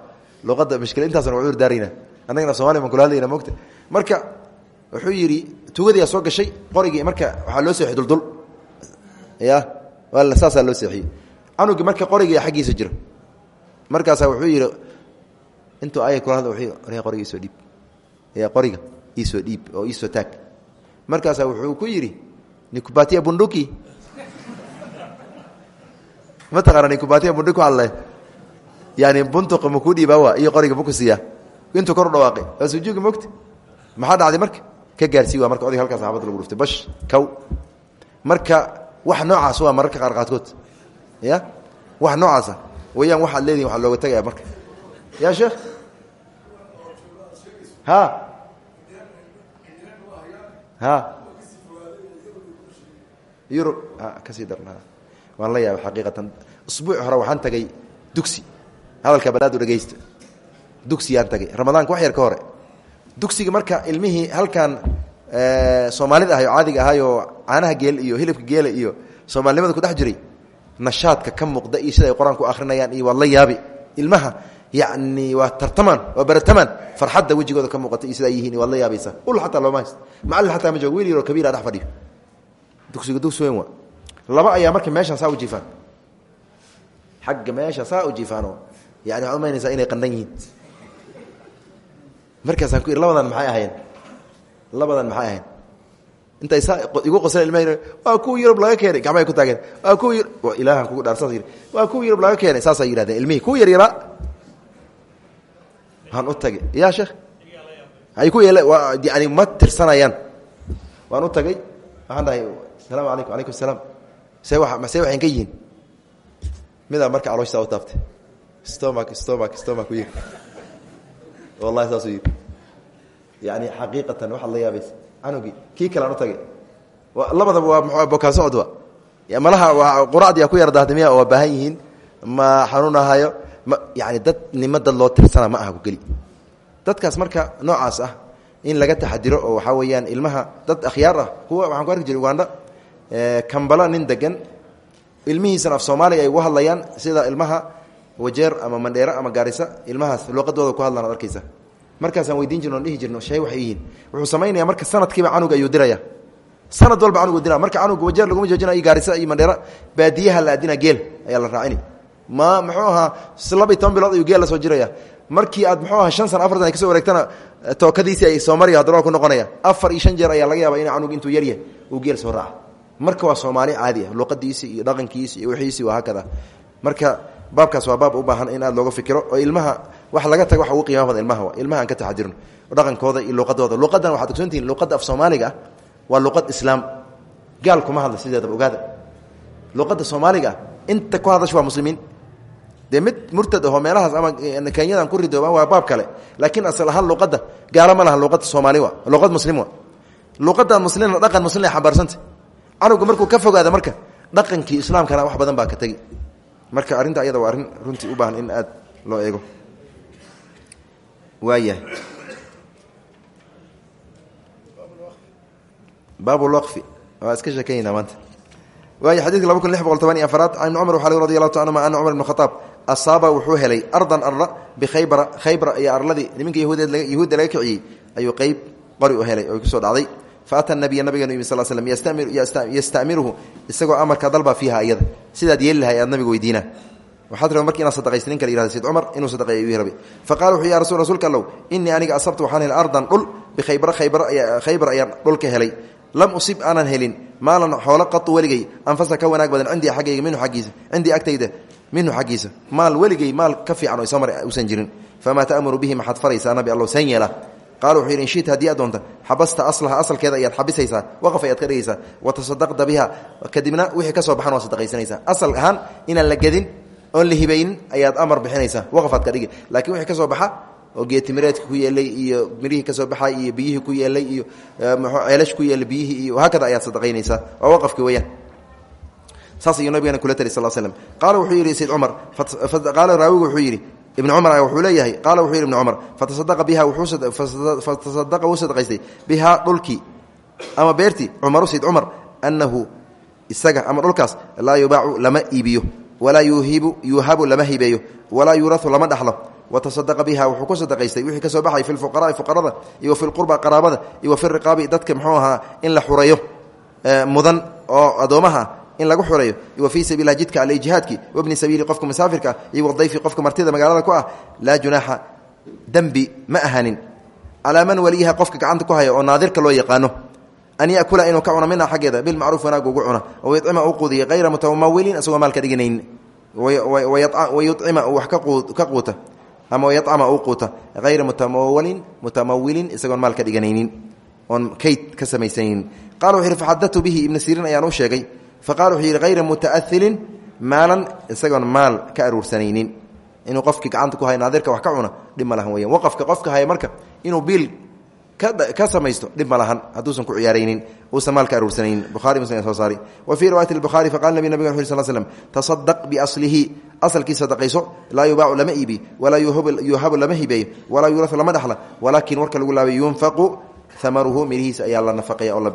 luqadda mashkila intaasna waa cudur daarayna annagana somaliya baan kula hadlayna mogta marka wuxuu yidhi tuugadiyaa soo gashay qorigii marka waxaa loo seexi duldul. Ya saasaa loo seexiyey. Canugii marka qorigii xaggiisa jiro. Markaasaa wuxuu yidhi intuu aya kula hadla qoriga iisoo dhiib. Ya qoriga iisoo dhiib oo iisoo taag. Markaasaa wuxuu ku yidhi nikubatia bunduki. Mataqaana nikubatia bunduki alle yani buntuqa makuu dhiibaawa iyo qoriga makusiiya intuu kor u dhawaaqay waa sujuugi mogta maxaa dhacday marka? Ka gaarsii waa marka odayga halkaa saxabada lagu dhuftay. Bash kow marka wax noocaas waa mararka qaar qaadkood ya? Wax noocaasa wayaan waxaad leedihin waa looga tegaya marka. Ya sheekh? Ha? Ha? Yurub ka sii darna waan la yaabay xaqiiqatan. Usbuuci hore waxaan tagay dugsi hadalka balaadu dhegeysta dugsiyaan tagay. Ramadaanka wax yar ka hore. Dugsiga marka ilmihii halkan soomaalida ahay oo caadiga ahay oo caanaha geel iyo hilibka geela iyo soomaalinimada ku dhex jiray nashaadka ka muuqda iyo sida ay qur'aan ku akrinayaan iyo waad la yaabi. Ilmaha yani waa tartamaan waa baratamaan farxadda wejigooda ka muuqata iyo sida ay yihiin waad la yaabaysaa ul ataa looma hayst macallin ataa ma joogo wiil yaroo kabiira dhex fadhiyo. Dugsiga dugsi weyn waa. Laba ayaa marka meeshaan saa u jiifaan. Xagga meesha saa u jiifaanoo yani waxaad umaynaysaa inay qandan yihiin. Markaasaan ku yidhi labadan maxay ahayn? Labadan maxay ahayn? Intay saa igu qosla ilmaha waa kuwa yurub laga keenay. Gacmahay ku taageen waa kuwa ilaahan kugu dhaar saas yidhi waa kuwa yurub laga keenay. Saasay yidhahdeen ilmihii kuwa yar yaraa waan u tagay. Ya sheekh? Ay ku yeele waa yani ma tirsanayaan. Waan u tagay. Waxaan dhahay asalaamu alaykum alaykum asalaam see see waxayn ka yihiin. Midaa marka calooshtaa u taabtay yani xaqiiqatan waxaad la yaabaysa canugii kii kalean u tagay. Labadaba waa m bokaasocodwa malaha waa quracdiyaa ku yar dahdimiya waa baahan yihiin. Ma xanuunahayo ma yani dad nimo dad loo tirsana ma aha ku geli dadkaas marka noocaas ah in laga taxadiro oo waxaa weeyaan ilmaha dad akhyaar ah. Kuwa waxaan ku arki jiray ugandha kambala nin degan ilmihiisana af soomaaliya ay ugu hadlayaan sida ilmaha wajeer ama mandheero ama gaarisa ilmahaas luuqadooda ku hadlaan ad arkaysa. Markaasaan weydiin jirno on dhihi jirno shee waxay yihiin. Wuxuu samaynaya marka sanadkiiba canuga ayuu diraya. Sanad walba canugu dira marka canuga wajeer laguma joojinayo gaarisa iyo mandheera. Baadiyaha la aadina geel ayaa la raacini. Ma muxuu ahaa laba iyo toban bilood ayuu geel la soo jiraya. Markii aad muxuu aha shan sana afar sana ay ka soo wareegtana tookadiisii ay soo maraya haddana waa ku noqonaya. Afar iyo shan jeer ayaa laga yaaba in canug intuu yaryahay uu geel soo raaca marka waa soomaali caadi ah luqadiisi iyo dhaqankiisi iyo wixiisi waa haakada marka baabkaas waa baab u baahan in aad looga fikiro oo ilmaha wax laga tago waxa ugu qiima badan ilmaha ilmaha aan ka taxadirno dhaqankooda iyo luqadooda luqadan waxaad ogsoontihiin luqadda af soomaaliga ah waa luqad islaam. Gaal kuma hadla sideedaba ogaada. Luqadda soomaaliga ah inta ku hadasha waa muslimiin. Dee mid murtad ahoo meelahaas ama kenyadan ku ridooba waa baab kale. Laakiin asal ahaan luqadda gaalo ma laha luqadda soomaali wa luqad muslim wa luqadan muslimna dhaqan muslim ay xambaarsanta canuga markuu ka fogaada marka dhaqankii islaamkana wax badan baa ka tegi marka arrinta ayada waa arrin runtii u baahan in aad loo eego. Waayahay baabulwaqfi waa iska sheekeynaa maanta. Waaya xadidka laba kun lix boqol toban waxaa lg radi allahu ta anuma ana ibn khataab asaaba wuxuu helay ardan arla bikhaybara khaybra iyo arladii. Niminka yahuudeed yahuudda laga kiciyey ayuu qeyb qori u helay oo ku soo dhacday faata nabiya nabigeenu yimi sal slm yastamiruhu isagoo amarka dalba fiiha iyada. Sidaad yeeli lahay aad nabiga weydiina waxaad raba marki inaad sadaqaysa ninka la yihahdo sayd cumar inuu sadaqeeya ayuu rabi faqala wuxuu ya rasul rasuulka allow innii aniga asabtu waxaan helay ardan dhul bikhaybra khaybar ayaan dhul ka helay. Lam usib aanan helin. Maalan xoolo qatu weligay anfasa ka wanaag badan cindii aggayga minhu aggiisa cindii agtayda minhu xaggiisa. Maal weligay maal ka fiican oo isomar usan jirin. Famaa ta'muru qaala wuxuu yidhi in shita haddii aad doonta xabasta aslaha asalkeeda ayaad xabisaysaa waqaf ayaad ka dhigaysaa wa tasadaqda biha kadibna wixii ka soo baxan waa sadaqaysanaysaa asal ahaan inaan la gedin oon la hibaynin ayaad amar bixinaysaa waqafaad ka dhigi laakiin wixii ka soo baxa oo geetimireedka ku yeelay iyo mirihii ka soo baxay iyo biyihii ku yeelay iyo ceelash ku yeelay biyihii iyo haakada ayaad sadaqaynaysaa waa waqafki weyaan saas ayuu nabigana kula tali sal slm qaala wuxuu yidhi sayd cumar qaala raawigu wuxuu yidhi ibn cumar wuxuu leeyahay qaala wuxuu yidhi ibn cumar fatasadaqa biha fatasadaqa wuu sadaqaystay. Bihaa dhulkii ama beertii cumaru sayd cumar annahu isaga ama dhulkaas laa yubaacu lama iibiyo walaa yuhibu yuuhabu lama hibeeyo walaa yuurau lama dhaxlo. Watasadaqa biha wuxuu ku sadaqaystay wixii ka soo baxay fi lfuqaraai fuqarada iyo wa fi lqurba qaraabada iyo wa riqaabi dadka muxuu ahaa in la xureeyo mudan oo addoomaha in lagu xureeyo wa fii sabiilah jidka ale jihaadki wabni sabiili qofka musaafirka iyo wadayfi qofka martida magaalada ku ah laa junaaxa dembi ma ahanin calaa man waliyaha qofka gacanta ku haya oo naadirka loo yaqaano an yakula inuu ka cuno mina xaggeeda bilmacruuf wanaag ugu cuna wayucima uu quudiya hayra mutamawilin isagoo maalka dhiganayn. Wayucima uu wax ka quuta ama yacama uu quuta hayra mutamawalin mutamawilin isagoon maal ka dhiganaynin oon kayd ka samaysanayn qala wuxu yidhi faxadatu bihi ibna siriin ayaan u sheegay faqala wuxuu yidhi hayra muta'ailin maalan isagoon maal ka aruursanaynin. Inuu qofkii gacanta ku haya naadirka wax ka cuna dhib ma lahan weyan waqafka qofka haya marka inuu biil ka samaysto dhib ma lahan hadduusan ku ciyaaraynin uusan maal ka aruursanaynin. Buhari muslim soo saari wa fii riwaayati buhari faqala nabi nabig wu sl slm tasadaq biaslihi asalkii sadaqayso laa yubaacu lama iibi walaa yuuhabu lama hibeeyo walaa yuurau lama dhaxla walaakin warka lagu laabay yunfaqu amaruhu mirihiisa ayaa la nafaqaya oo la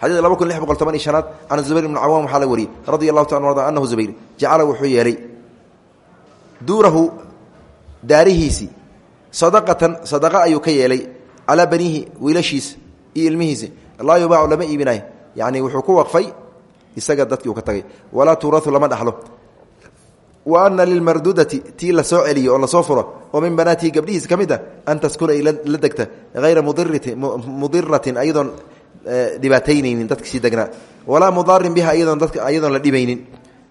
xadii laba kun lix boqol toban iyo shanaad can zubayr ibn cawam waxaa la wariyey radia allahu taala arda anahu zubayr jacala wuxuu yeelay duurahu daarihiisii sadaqatan sadaqa ayuu ka yeelay calaa baniihi wiilashiisa iyo ilmihiisi. Laa yubaacu lama iibinayo yani wuxuu ku waqfay isaga dadkii uu ka tagay. Walaa tuurau lama dhaxlo. Wa ana lilmardudati tii la soo celiyo oo la soo furo oo min banaatihi gabdhihiisa ka mid a an taskuna ay la degta hayra mudiratin ayadoon dhibaataynaynin dadka sii degnaa. Walaa mudaarin biha ayadoon la dhibaynin.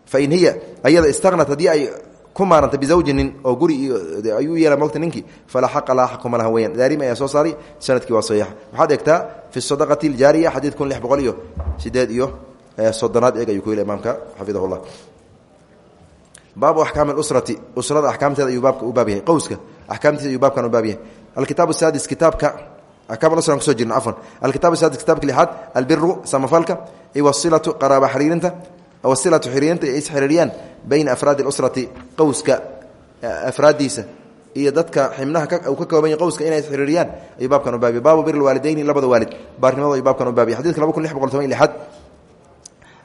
Fain hiya ayada istanat haddii ay ku maaranta bizawjinin oo guri ayuu yeela mogta ninkii falaa xaqa laa xaquma laha weyaan daarimi ayaa soo saaray sannadkii waa saxiixa. Waxaad eegtaa fi sadaqati aljaariya xadiid kun lix boqol iyo sideed iyo soddonaad eeg ayuu ku yila imaamka xafidahu llah baabu axkaam usrati usrada axkaamteeda ayuu baabka u baab yahay qowska axkaamtiisa ayuu baabkan u baab yahay. Alkitaab sadis kitaabka usra kuso jirna cafwan alkitaab sadis kitabka lixaad albiru samafalka iwasilatu qaraaba xiriirinta wasilatu xiriirinta ay isxiriiriyaan bayna afraadi اlusrati qowska afraaddiisa iyo dadka xibnaha ka kooban yahy qowska inay isxiriiriyaan ayuu baabkan u baabiya baabu bir waalideyni labada waalid. Baarnimadooda ayuu baabkan u baabiya xadidka laba kun lix boqol toban lixaad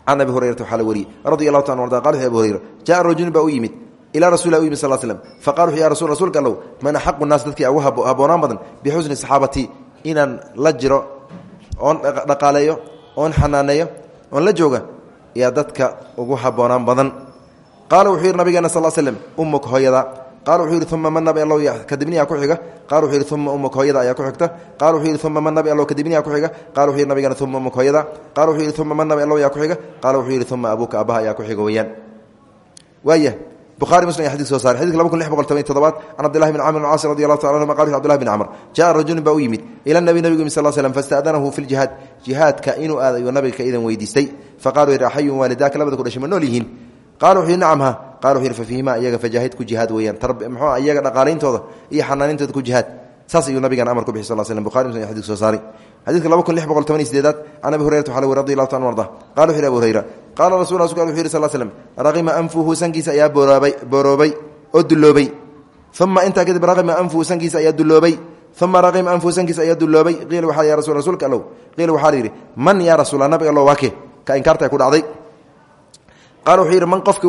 can abi hurayrata waxaa la wariyey. Radi allahu ta arda qal abu hurayra jaءa rajulin baa u yimid ilaa rasul u yimid sal slm faqala wuxu ya rasul rsulka allow man axaqu naas dadkii ugu haboonaan badan bixusni saxaabati inaan la jiro oon dhaqaaleeyo oon xanaaneeyo oon la jooga yaa dadka ugu haboonaan badan. Qaala wuxuu yidhi nabigeena sal slm umuk hooyada. Qaala wuxuu yidhi uma man nabi allow kadibniyaa ku xiga. Qala wuxuu yidhi uma umuk hooyada ayaa ku xigta. Qala wuxuu yidhi uma man nabi allow kadibniyaa ku xiga. Qala wuxuu yidhi nabigeena uma umuk hooyada. Qala wuxuu yidhi uma man nabi allow yaa ku xiga. Qala wuxuu yidhi uma abuuka abaha ayaa ku xiga weeyaan. Waaya buhari muslim xadis soo saaray. Xadidka laba kun lix boqol toban todobaad can cabdillahi bn camr bn caas radi allahu taala anhuma qal abdillahi bn camr jaءa rajulin baa u yimid ila nabi nabigu yimid sal slm fastaadanahu fi ljihaad jihaadka inuu aada ayuu nabiga ka idan weydiistay. Faqaluu yidhi axayun waalidaaka? Labada ku dhashay ma nool yihiin qala wuxuu yidhi nacamha qala wuxu yidhi fafiihima iyaga fajaahid ku jihaad weeyaan. Mxua iyaga dhaqaaleyntooda iyo xanaanintooda ku jihaad saas ayuu nabigan amar ku bixi sal slm buhari muslim xadis soo saaray xadidka laba kun lix boqol toban iyo sideedaad can abi hurayrata waxa radi allahu taala arda. Qala wuxu yhi abu hurayra. Qaala rasul rasulka wuxu yidhi sal slm raqima anfuhu sankiisa ayaa boroobay boroobay oo duloobay uma intaa kadib raqima anfuhu sankiisa ayaa duloobay uma raqima anfuhu sankiisa ayaa duloobay qiila waxaa ya rasul rasuulka allow. Qiila waxaa la yidhi man yaa rasuula nabiga allow waa ke. Ka inkaarta ku dhacday. Qaala wuxuu yidhi man qofkii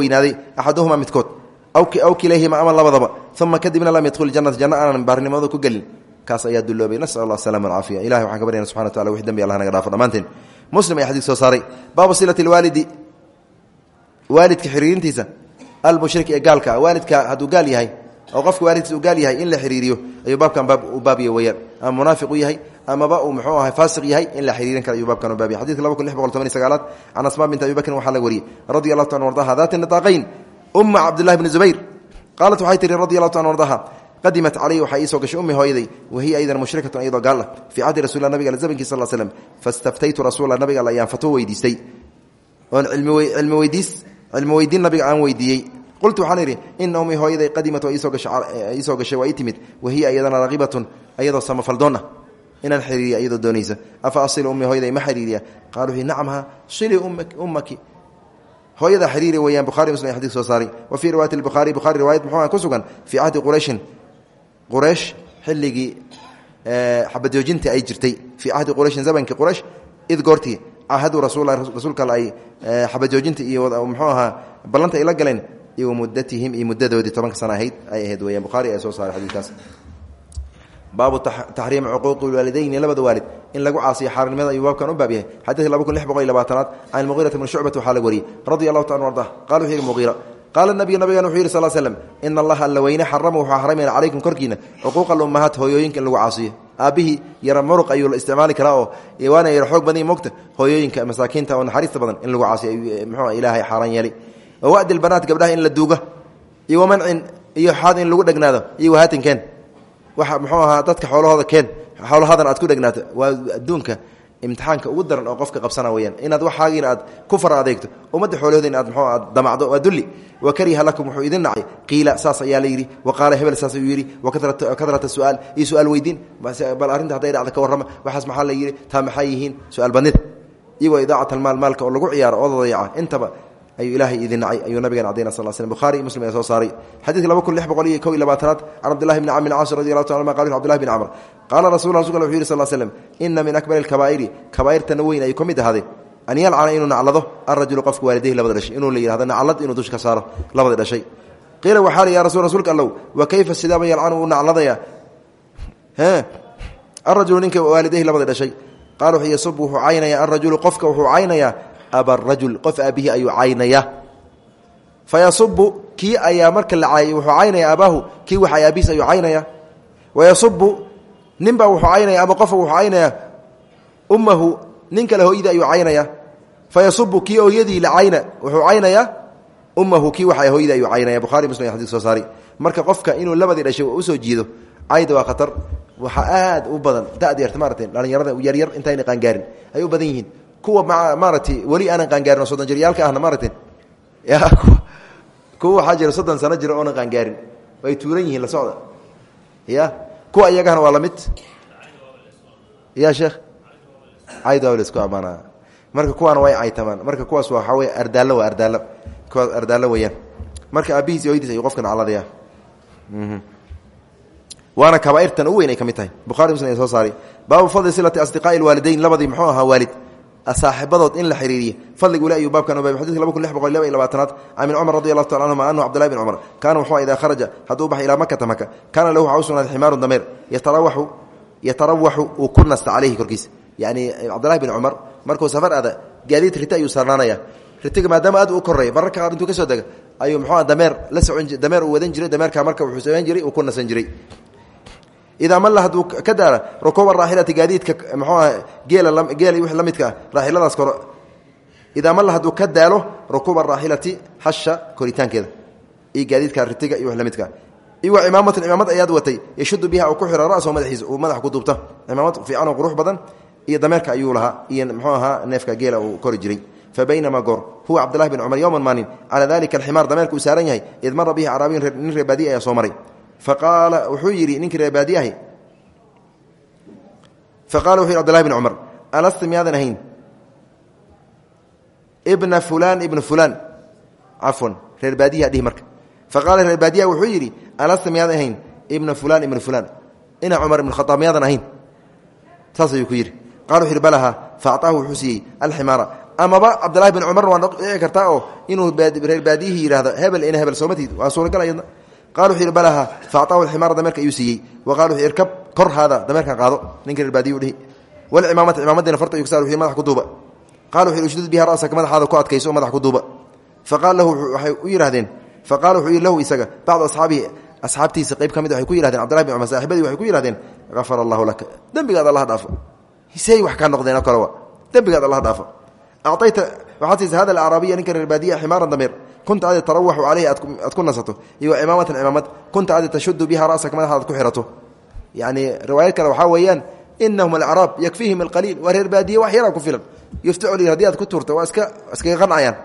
weynaaday axaduhuma midkood aw kilayhima ama labadaba. Uma kadibna lam yadkhul janata janna aanan baarnimada ku gelin. Kaas ayaa duloobay nasal allah asalama alcaafiya ilahi waxaan ka baryana subxana wataala wix dembi allah naga dhaafo dhammaanteen muslim ayaa xadiis soo saaray. Baabu silati lwaalidi waalidka xiriirintiisa almushrik ee gaalka. Waalidka hadduu gaal yahay oo qofka waalidkiisa uu gaal yahay in la xiriiriyo ayuu baabkan baab u baabiya weyaan ama munaafiq u yahay amaba uu muxuu ahay faasiq yahay in la xiriirin kara ayuu baabkan u baabiya xadidka laba kun lix boqol toban iyo sagaalaad can asmaa bint abi bakrin waxaa la wariyey. Radi allahu ta an ardaha daati nitaaqayn uma cabdillahi bni zubayr qaalat waxay tihi radi allahu ta an ardaha qadimat caleyhi waxaa iisoo gashay ummi hooyaday wahiya aydan mushrikatun iyadoo gaal ah. Fii cahdi rasulilah nabiga al zamankiis sal slm fastaftaytu rasuula nabiga al ayaan fatwo weydiistay. Oon cilmi weydiis cilmi weydiin nabiga aan weydiiyey. Qultu waxaan idhi ina ummi hooyaday qadimat oo iisoo gashay waa ii timid. Wahiya iyadana raqibatun ayadoo samafaldoon ah inaan xiriiriya iyadoo doonaysa. Afa asilu ummi hooyaday ma xiriiriya qaalu hi nacamha sili ummaki hooyada xiriiri weyaan buhari muslim xadis soo saaray. Wa fii riwaayati buhaari buhari riwaayad muxuu ku sugan fii cahdi qurayshin quraysh xilligii xabajoojinta ay jirtay. Fii cahdi qurayshin zamankii quraysh id goortii cahaduu rasuul rasuulka ay xabajoojinta iyo muxuu ahaa ballanta ay galeen iyo mudatihim iyo muddadoodii tobanka sana ahayd ay ahayd weyaan buhaari ee soo saaray xadiikaas baabu taxriimi cuquuqi waalidayni labada waalid. In lagu caasiyo xaarnimada ayuu baabkan u baab yahay. Xadidka laba kun lix boqol iyo labaatanaad can muqiirata bni shucbat waxaa la wariyey radia allahu qala wuxuu yihi muqiira qaala nabiyu nabigan wuxuu ina allaha alla weyne xarama wuxuu xaramayna calaykum korkiina cuquuqa alummahaat lagu caasiyo. Aabbihii yara muruq ayuu isticmaali karaa oo waana yara xoog badan mogta hooyooyinka masaakiinta oo naxariista badan in lagu caasiyo mxuu ilaahay xaaraan yeelay. Wawa'di lbanaat gabdhaha in la duuga iyo wamancin iyo xaad lagu dhegnaado iyo wahatinkeen waxa muxuu ahaa dadka xoolahooda keen. Xoolahadan aad ku dhegnaato waa adduunka imtixaanka ugu daran oo qofka qabsana weyaan inaad waxaagiina aad ku fara adeegto. Ummadda xoolahooda in aad mxuu aad damacdo waa dulli. Wa kariha lakum wuxuu idin nacay qiila saas ayaa la yidhi. Wa qaala hebel saas ayuu yidhi. Wakadrata su'aal. Iyo su'aal weydiin. Bal arrinta hadday dhacda ka warrama. Waxaas maxaa la yidhi? Taa maxay yihiin? Su'aal badnida iyagoo idaacat almaal maalka oo lagu ciyaaro oo dayaca intaba ayuu ilaahay idin nacay ayuu nabigan cadayna sal slm buhari muslim ayaa soo saaray. Xadidka laba kun lix boqol iyo kow iyo labaatanaad can cabdillahi bni camr bn caas radi allahu ta anuma qal cbdillahi bn camr qaala rasul rasulka wuxu yidhi sal slm ina min akbari alkabaa'iri kabaa'irtana weyn ayuu ka mid ahaaday an yalcana inuu naclado alrajulu qofka labada dhashay. Inuu la yihahdo naclad inuu dush ka saaro labada dhashay. Qiila waxaa li ya rasul rasuulka allow wa kayfa sidaaba yalcanu uu nacladaya? Arajulu ninka waalidayhi labada dhashay. Qaala wuxuu yasub wuxuu caynaya alrajulu qofka wuxuu caynayaa abarajul qof aabihii ayuu caynaya fayasubu kii ayaa marka la caayay wuxuu caynaya abaahu kii waxa aabihiis ayuu caynaya wayasubu ninbaa wuxuu caynaya ama qofa wuxuu caynaya ummahu nin kale hooyadii ayuu caynaya fayasubu kii hooyadii la cayna wuxuu caynaya ummahu kii waxa hooyadii ayuu caynaya bukhari muslim xadis soo saari marka qofka inuu labadii dhashay u soo jiido cayda waa khatar waxaa aad u badan da'da yarta maarata dhalinyarada yaryar intayna qaangaarin ay u badan yihiin kuwa maaratay weli aanan qaangaarin soddon jiryaalka ahna maarata kuwa waxaa jira soddon sano jira oonan qaangaarin ay tuuran yihiin la socda. Ya kuwa iyagana waa la mid ya sheekh cayda waa la isku amaanaa marka kuwaana way caytamaan marka kuwaas waxaa wey ardaallo waa ardaallo kuwaas ardaallo weeyaan. Marka aabihiis iyo hoydiis ayuu qofkan caladayaa waana kabaairtan u weyn ay ka mid tahay. Bukhari muslim ay soo saari baabu fadli silati asdiqaa'i lwaalidayn labadii muxuu ahaa waalid saaxibadood in la xiriiriye fadligu le ayuu baabkan obaabay xadidka laba kun lix boqol laba taala anhuma anahu cabdullahi bn cumar. Kaana wuxuu idaa kharaja hadduu baxay ilaa makata maka lahu waxaa u sugnaaday ximaarun dameer. Yatarawaxu yatarawaxu uu ku nasta caleyhi korkiisa. Yacni bin cumar markuu safar ada gaadiid rita ayuu saarnaanaya. Ritiga maadaama aad u koreeya mararka qaar intuu ka soo dega muxuu dameer la socon dameer uu wadan jiray dameerkaa marka wuxuu samayn jiray uu ku nasan jiray idaa malla hadduu ka daara rukuuba raaxilati gaadiidka mxuu aha geela geela wix la midka ah raaxiladaas koro idaa malla hadduu ka daalo rukuuba raaxilati hasha koritaankeeda iyo gaadiidka ritiga iyo wax la midkaa iwa cimaamatan cimaamad ayaad watay yashudu biha ku xiro raso madaxiisa uu madaxa ku duubta cimaamad fiican oo qurux badan iyo dameerka ayuu lahaa iyo mxuu ahaa neefka geela uu kori jiray fabaynamaa goor huwa cabdulahi bin cumar yowman maalin calaa dalika alximaar dameerka uu saaran yahay id mara bihi caraabiyin soo maray faqaala wuxuu yidhi ninkii reebaadi ahi faqala wuxu yhi abdulahi bn cumar alasta miyaadan ahayn ibna fulan ibna fulan cafwan reer baadiyaa dhihi marka faqaala reer baadiya wuxuu yidhi alasta miyaadan ahayn ibna fulan ibna fulan ina cumar ibn khaaab miyaadan ahayn saas ayuu ku yidhi qala wuxu yidhi balaha faacطaahu wuxuu siiyey alximaara amaba cabdulahi bin cumarna waa dhici kartaa oo inuu qala wuxuu yidhi balaha faacطaahu alximaara dameerka ayuu siiyey. Wa qala wuxu irkab kor haada dameerkan qaado. Ninka reer baadiyu dhihi walcimaamata cimaamadiina farta sar wuxu madax ku duuba. Qala wuxu yidhi ushdud biha ra'saka madaxaada ku adkayso madax ku duuba. Faqala lahu waxay u yidhahdeen faqala wuxuu yidhi lahu isaga bacdu asxaabihi asxaabtiisa qayb ka mid waxay ku yihahdeen cbdullahi bin cumar saaxibadii waxay ku yihahdeen gafara allahu laka dembigaad allah dhaafo. Say wax kaa noqdeen oo kalewa dembigaad allah dhaafo. Acayta waxaad siisa hada alacraabiya ninka reer baadiya ximaaran dameer kunta adi tarawaxu caleyhi aad ku nasato iyo wa cimaamatan cimaamad kunta adi tashudu biha ra'saka madaxaad ku xirato yani riwaayad kale waxaa weeyaan inahum alacraab yakfiihim alqaliil waa reer baadiye wax yaraa ku filan yuftacul haddii aad ku tuurta waa iska iskaga qancayaan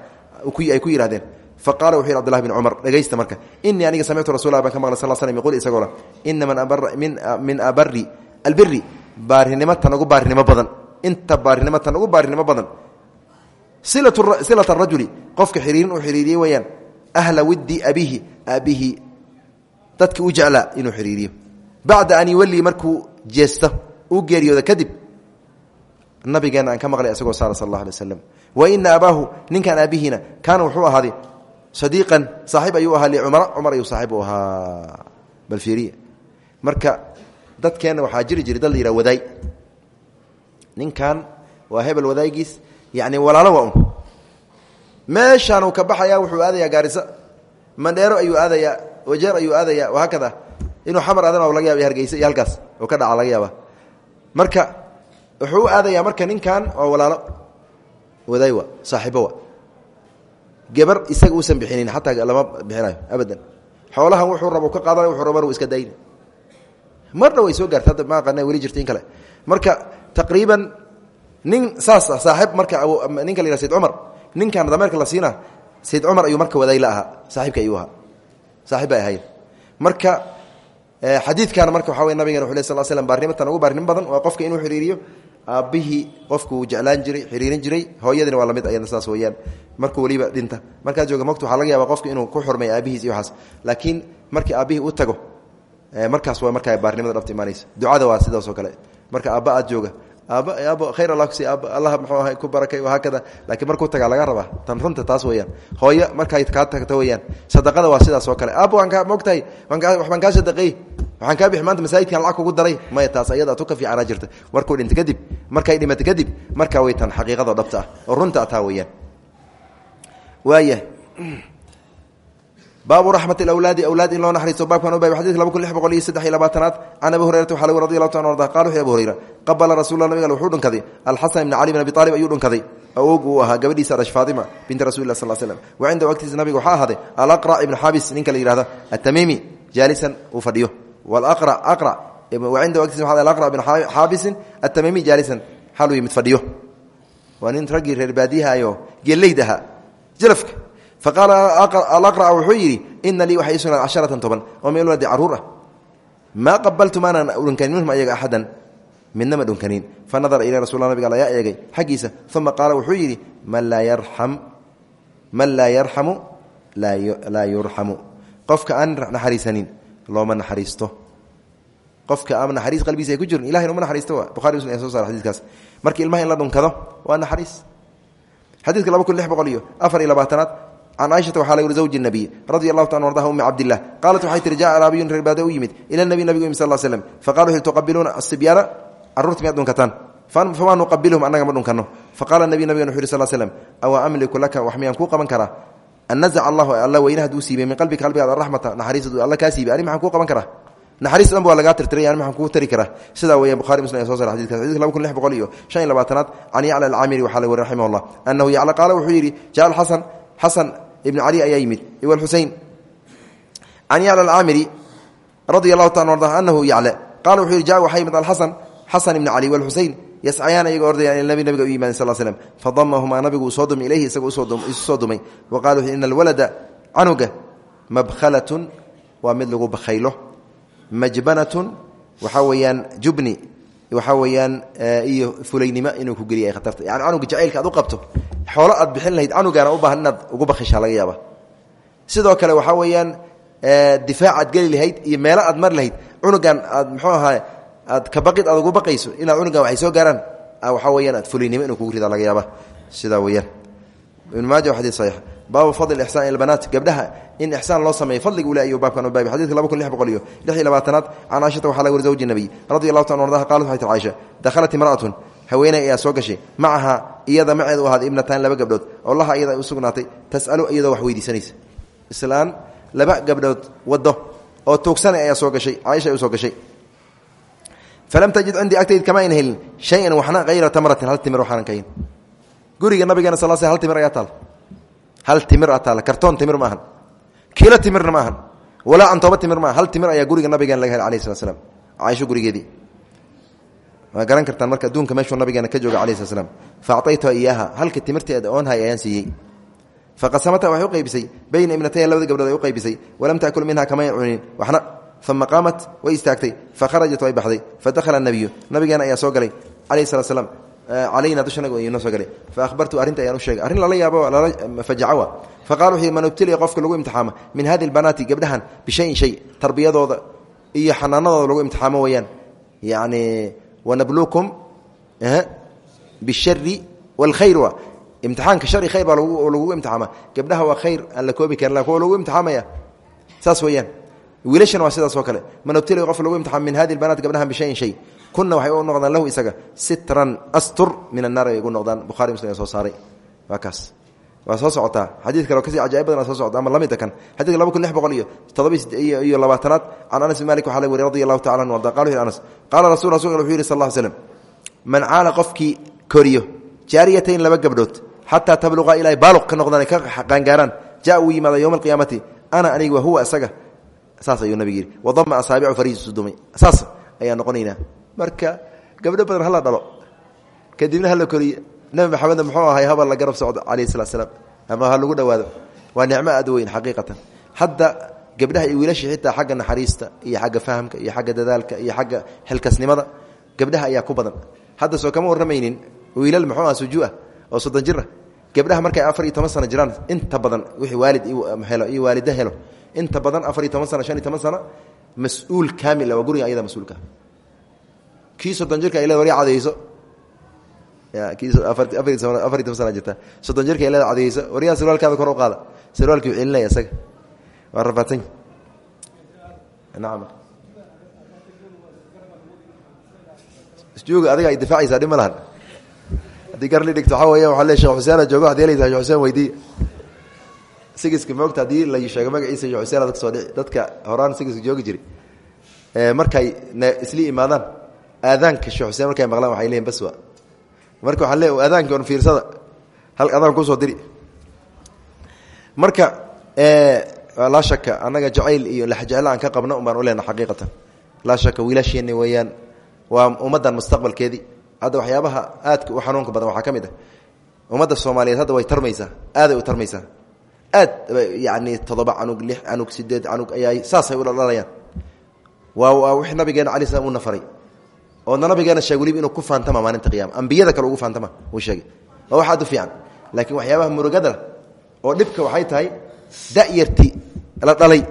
ay ku yihahdeen faqala wuxu yhi abdulahi bin cumar dhegaysta marka inii aniga samictu rasul baan ka maqlay sal slm yqul isagoo le ina min abari albiri baarinimo tan ugu baarinimo badan inta baarinimo tan ugu baarinimo badan silat rajuli qofka xiriirin uu xiriiriyey weyaan ahla widdi abihi. Aabihi. Dadki u jeclaa inuu xiriiriyo. Bacda an yuwalii markuu jeesta uu geeriyooda kadib nabigeena aan ka maqlay isagoo saara sal allah alay waslam wa ina abaahu ninkan aabihiina kaana wuxuu ahaaday sadiiqan saaxiib ayuu ahaa licumara cumar ayuu saaxiib u ahaa. Bal fiiriya marka dadkeenna waxaa jiri jiray dad la yidhaha wadaay. Ninkan waa hebel wadaagiis yacni walaalo waa un meeshaan uu ka baxayaa wuxuu aadayaa gaarisa. Mandheero ayuu aadayaa wajeer ayuu aadayaa wahaakada inuu xamar aadan laga yaaba hargeysa iyo halkaas oo ka dhaca laga yaaba marka wuxuu u aadayaa marka ninkan waa walaalo. Wadaay wa saaxiibo wa gabar isaga uusan bixinin xataa lama bixinayo abadan. Xoolahan wuxuu rabo ka qaadanay wuxuu raba iska dayni marna way soo gaarta hadda ma aqana weli jirta in kale. Marka taqriiban nin saas ah saaxiib marka ninka la sayd cumar ninkan dameerka la siina sayd cumar ayuu marka wadaay la ahaa saaxiibka ayuu ahaa saaxiib bay ahayd marka xadiidkana marka waxa wey nabigena wxu ley sal slm baarnimatan ugu baarnimo badan waa qofka inuu xiriiriyo aabbihii qofku uu jeclaan jiray xiriirin jiray hooyadina waa la mid ayadna saas weyaan markuu weliba dhinta markaa jooga mogta waxaa laga yaaba qofka inuu ku xurmeeyo aabihiis iyo waxaas. Laakiin markii aabbihii u tago markaas waa markaa baarnimada dhabta imaanaysa ducada waa sidaas oo kale. Marka aabba aad jooga aabba aabbo khayr allah kusi aabba allah muxuu ahay ku barakay haakada laakiin markuu tagaa laga rabaa. Tan runta taas weeyaan. Hooyo markay kaa tagto weeyaan. Sadaqada waa sidaas oo kale. Aabba waan kaa mogtahay waxbaan kaa sadaqeey waxaan kaa bixi maanta masaajidkan lacag kugu daray. Maya taas ayada tu ka fiicanaa jirta. Markuu dhinta kadib markay dhimata kadib markaa way tan xaqiiqado dhabta ah. Oo runta taa weeyaan. Waaya baabu raxmat awlaadi awlaad in loo naxariisto baabkan ubay xadidka laba kun lix boqol iyo saddex iyo labaatanaad. Can abi hurayrata waxaa lagu radi allahu ta arda qala wuxu abu hurayra qabala rasulla nabiga wuxuu dhunkaday. Alxasan ibni cali bin abi aalib ayuu dhunkaday. Awog uu ahaa gabadhiisa dhash faatima binti rasuli lah sal slm wa cindahu agtiisa nabiga waxaa ahaaday alaqrac ibnu xabis ninka la yihahda atamiimi jaalisan uu fadhiyo. Cindahu agtiisa waxa alaqrac ibnu xaabisin atamiimi jaalisan xaluu yimid fadhiyo. Waa nin raggii reer baadiyahayo geelayd ahaa jalafka faqaala alaqrac wuxuu yidhi ina lii waxay ii sugnaad casharatan toban oo min uladi carruur ah. Maa qabaltu maanaan urinkanin minhum ayaga axadan. Midnama dhunkanin. Fa nadara ila rasul nabig al ayaa eegay xaggiisa. Uma qaala wuxuu yidhi man laa yarxamu laa yurxamu qofka aan naxariisanin looma naxariisto. Qofka ama naxariis qalbigiisa ay ku jirin ilahay uma naxariisto wa bukhari muslim ayaa soo sara xadidkaas marka ilmaha in la dhunkado waa naxariis. Xadiidka laba kun lix boqol iyo afar iyo labaatanaad can caaishata waxaa la zawji nabiy radi allahu ta ardaha umi cabdilah qaalat waxay tihi jaa araabiyun reer baade u yimid ila nabiy nabigu yimid sal slm faqala wuxu tuqabiluuna asibyaana carruurta miyaad dhunkataan famaa nuqabilhum annaga ma dhunkano faqala nabiy nabigan wuxu yhi sal slm awa amliku laka wax miyaan kuu qaban karaa an nazaca allahu alla weyne haduu siibay min qalbika qalbigaada raxmata naxariis haduu alla kaa siibay ani maxaan kuu qaban karaa naxariis dhan waa lagaa tirtiray ani maxaan kuu tari karaa sidaa weeyaan bukhari muslim ayaa so sara xadidkaas xadidka laba kun lix boqol iyo shan iyo labaatanaad can yacla alcaamiri waxaa la weri raximah llah annahu yacla qaala wuxuu yidhi jaa alxasan xasan ibn cali ayaa yimid iw alxusein can yacla alcaamiri radia allahu taala arda anahu yacla qala wuxuu yidhi ja waxaa yimid alxasan xasan ibn cali walxusein yascayaan iyagoo ordayaan ila nabi nabiga u yimaadeen sal slm fadamahumaa nabigu uu soo dumay ilayhi isaga isu soo dumay. Wa qala wuxu ina alwalada canuga mabkhalatun waa mid lagu bakhaylo. Majbanatun waxaa weeyaan jubni waxaa weeyaan iyo fulaynimo inuu ku geliya khatarta yani canuga jacaylka aad u qabto xoolo aad bixin lahayd canugaana u baahan inaad ugu bakhishaa laga yaaba sidoo kale waxaa weeyaan difaac aad geli lahayd iyo meelo aad mari lahayd cunugan aad muxuu ahaa aad kabaqid aad ugu baqayso inaad cunugan waxay soo gaaraan waxaa weyaan aad fulaynimo inuu kugu rida laga yaaba sidaa weyaan ibn maaja wa xadis saxiix. Baabu fadl ixsaan ila banaat gabdhaha in ixsaan loo sameeyo fadliga ule ayuu baabkan u baabi xadidka laba kun lix boqol iyo lix iyo labaatanaad can caaishata waxaa laga wari zawji nabiy radi allahu taala ardaha qalat waxay tir caaisha dakhalat imra'atun. Haweeney ayaa soo gashay. Macaha iyada maceed u ahaaday ibnataan laba gabdhood oo laha iyada u sugnaatay tas'alu iyadoo wax weydiisanaysa. Islaan laba gabdhood wado oo tuugsana ayaa soo gashay caaisha u soo gashay. Falam tajid cindii agtayd kama ayna helin shayan waxna hayra tamratin hal timir waxaanan ka hayn guriga nabigeena sal sl hal timir hal timir a taal kartoon timir ma ahan. Kiilo timirna ma ahan. Timir maaha hal timir ayaa guriga nabigeena laga hel alayh slat slam caaisho gurigeedii waa garan kartaan marka adduunka meeshuu nabigeena ka jooga alayh slat slam fa acaytuha iyaaha halka timirteeda oon hay ayaan siiyey. Faqasamata waxay u qaybisay bayna ibnataya labada gabdhood ay u qaybisay walam taakul minha kamay cunin waxna uma qaamat way istaagtay. Fakharajat way baxday. Fadakhala nabiyu nabigeena ayaa soo galay calayh salat slam calayna dushanaga ayuu noo soo galay. Faahbartu arrinta ayaan u sheegay. Arrin lala yaabo lala fajacawa. Faqala wuxuu man ubtiliya qofka lagu imtixaama min hadi lbanaati gabdhahan bishayin shay tarbiyadooda iyo xanaanadooda lagu imtixaamo weeyaan. Yacni wanabluukum bishari wاlkhayr wa imtixaanka shari khayr baa lagu imtixaama gabdhaha waa khayr aan la koobi karin kuwa lagu imtixaamaya saas weeyaan wiilashan waa sidaas oo kale man ubtiliya qofka lagu imtixaama min hadi lbanaati gabdhahan bishayin shay kuna waxay u noqdaan lahu isaga sitran astur min annaar ay ugu noqdaan bukhari muslim soo saaray waa kaas waa soo socotaa xadiid kale ka sii cajaa'ib badan soo socda ama lamida kan. Xadidka laba kun lix boqol iyo toddoba iyo labaatanaad can anas malik waxaa la weri radi allahu tacala anhu arda qala wuxu anas qaala rasul rasulka wuxuu yihi sal lla ly slam man caala qofkii koriyo jaariyatayn laba gabdhood xataa tabluqa ilaa baaluq ka noqdaan ka qaangaaraan jaa uu yimaada yowma alqiyaamati ana aniga wa huwa isaga. Saas ayuu nabig yidhi. Wadama asaabicu fariisu dumay saas ayaan noqonaynaa marka gabdho badan hala dhalo. Kadibna hala koriyo nabi maxamedna muxuu ahay habal la garab socdo calayh salat slaam ama ha lagu dhowaado waa nicmo aad weyn xaqiiqatan. Hadda gabdhaha iyo wiilasha xitaa xagga naxariista iyo xagga fahamka iyo xagga dadaalka iyo xagga xilkasnimada gabdhaha ayaa ku badan. Hadda soo kama warramaynin wiilal muxuu aha sujuuah oo soddon jir ah. Gabdhaha markay afar iyo toban sano jiraan inta badan wixii waalid helo iyo waalida helo inta badan afar iyo toban sano shan iyo toban sano mas'uul kaamil waa guriga ayada mas'uulka. Kii soddon jirka leeda wari cadayso afar iyo toban sana jirta. Soddon jirka leeda cadayso waryaa sarwaalkaada kor u qaada. Sarwaalkii u celinaya isaga. Waa rafaadsan nacam isjooga adiga ay difaacaysaa dhib ma lahan. Haddii gar li dhigto waxaa weya waa le shekh xuseena joogo waxad yeelaysaa shekh xuseen weydii. Sigiska moogta haddii la sheego magaciisa shekh xuseen dadka soo dhici dadka horaan sigiska joogi jiray. Markay isli imaadaan aadaanka shekh xuseen markay maqlaan waxay leeyihiin baswa marka waxaa le aadaanka on fiirsada hal adaan ku soo diri. Marka laa shaka annaga jacayl iyo laxjeclo aan ka qabno un baan u lehna xaqiiqatan. Laa shaka wiilasheeni weeyaan waa ummaddan mustaqbalkeedii hadda waxyaabaha aadka u xanuunka badan waxaa ka mid ah. Ummadda soomaaliyeed hadda way tarmaysaa aaday u tarmaysaa. Aad yani toddoba canug lix canug sideed canug ayaa saasay u dhaldhalayaan waa wix nabigeena alai slam una faray oodna nabigeena sheeg weliba inuu ku faantama maalinta qiyama ambiyada kale ugu faantama uu sheegay. Waa wax aad u fiican. Laakiin waxyaabaha murugada oo dhibka waxay tahay da'yarti la dhalay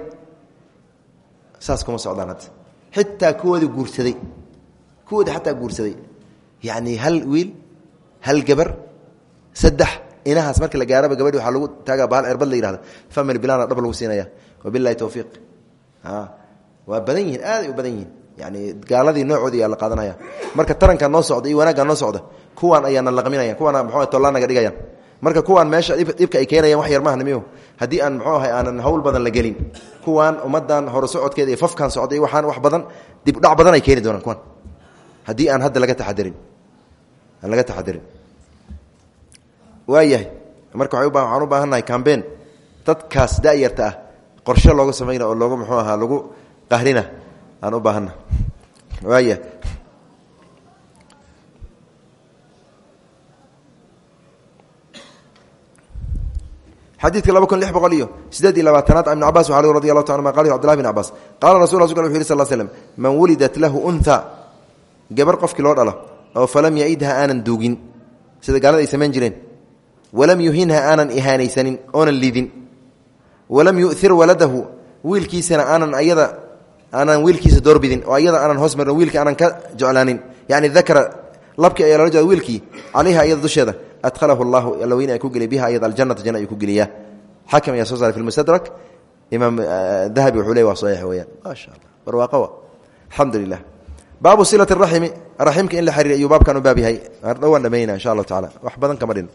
saas kuma socdaan hadda. Xitaa kuwoodii guursaday kuwoodii xataa guursaday. Yacni hal wiil hal gabar saddex inahaas marka la gaaraba gabadhi waxaa lagu taagaa bahal erbad la yihahda family bilana dhab lagu siinaya wabilahi towfiiq waa badan yihiin aaday u badan yihiin yani gaaladii noocoodi ayaa la qaadanaya. Marka tarankaa noo socda iyo wanaaggaa noo socda kuwaan ayaana laqminaya kuwaana mxu tollaanaga dhigayaan. Marka kuwaan meesha dhibka ay keenayaan wax yar maaha nimiyo haddii aan mxuu ahay aanan hawl badan la gelin kuwaan ummadan hore socodkeeda iyo fafkan socday waxaan wax badan dibdhac badan ay keeni doonaan kuwan haddii aan hadda laga taxadirin aan laga taxadirin waayahay marka waxaan u baahannahay cambein dadkaas da'yarta ah qorshe looga samayna oo loogu muxuu ahaa lagu qahrina aan u baahanna waaya xadiidka laba kun lix boqol iyo sideed iyo labaatanaad ibn cabas waxa radi allahu ta anuma qal cbdillah bn cabas qaala rasul rasulka wuxu yiri sal slm man wulidat lahu unha gabar qofkii loo dhalo oo falam yaidha aanan duugin. Sida gaalada ay samayn jireen. Walam yuhinha aanan ihaanaysanin oonan lidin. Walam yu'ir waladahu. Wiilkiisana aanan ayada aanan wiilkiisa doorbidin oo ayada aanan hoos marin wiilkii aanan ka jeclaanin. Yani dakra labkii ayaa loola jeeda wiilkii calayha ayada dusheeda adhalahu allahu alaweyne ay ku geliy biha ayada aljanata janna ayuu ku geliyaa xakim ayaa soo saaray fi lmustadrak imaam dahabi wuxuu ley waa saxiix weyaan maasha allah barwaaqowa alxamdu lilah baabu silati raximi raximka in la xiriir ayuu baabkan u baab yahay. Dhowaan dhamaynaa insha allahu tacala wax badan kama dhin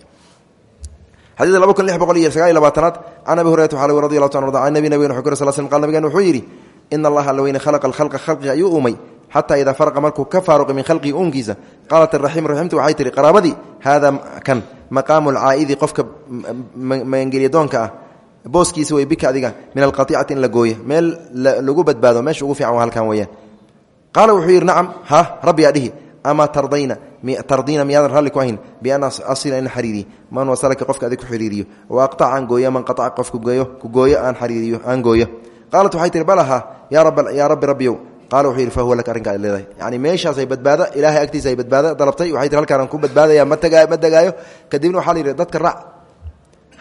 xadiidka laba kun lix boqol iyo sagaal iyo labaatanaad can abi hurayrata waxaa radi allahu ta arda can nabi nabigena wuxuu kuri sal slam qal nabigeena wuxuu yidhi ina allaha alaweyne khalaqa alkhalqa khalqiga ayuu uumay. Xataa idaa faraqa markuu ka faaruqay min khalqihi uunkiisa qaalat araxiim raximtu waxay tihi qaraabadii haadaa kan maqaamu alcaa'idi qofka magangelyadoonka ah. Booskiisa wey bika adiga min alqaicati in la gooyo meel lagu badbaado meesha ugu fiican halkan weyaan qaala wuxuu yidhi nacam ha rabbiyaa dhihi amaa tardayna tardiina miyaadan raalli ku ahayn? Bian asila in xariiriyo man wasalaka qofka adig ku xiriiriyo. Wa aqtac aan gooyo man qaaca qof kugeeyo ku gooyo aan xariiriyo aan qaalat waxay tihi balaha yaa rabbi rabbiyow. Qaala wuxuu yidhi fa huwa laka arrinkaa leedahay. Yani meeshaasay badbaado ilaahay agtiisa ay badbaado dalabtay. Waxay tihi halkaanaan ku badbaadaya ma tagaa ma degaayo kadibna waxaa la yidhi dadka raac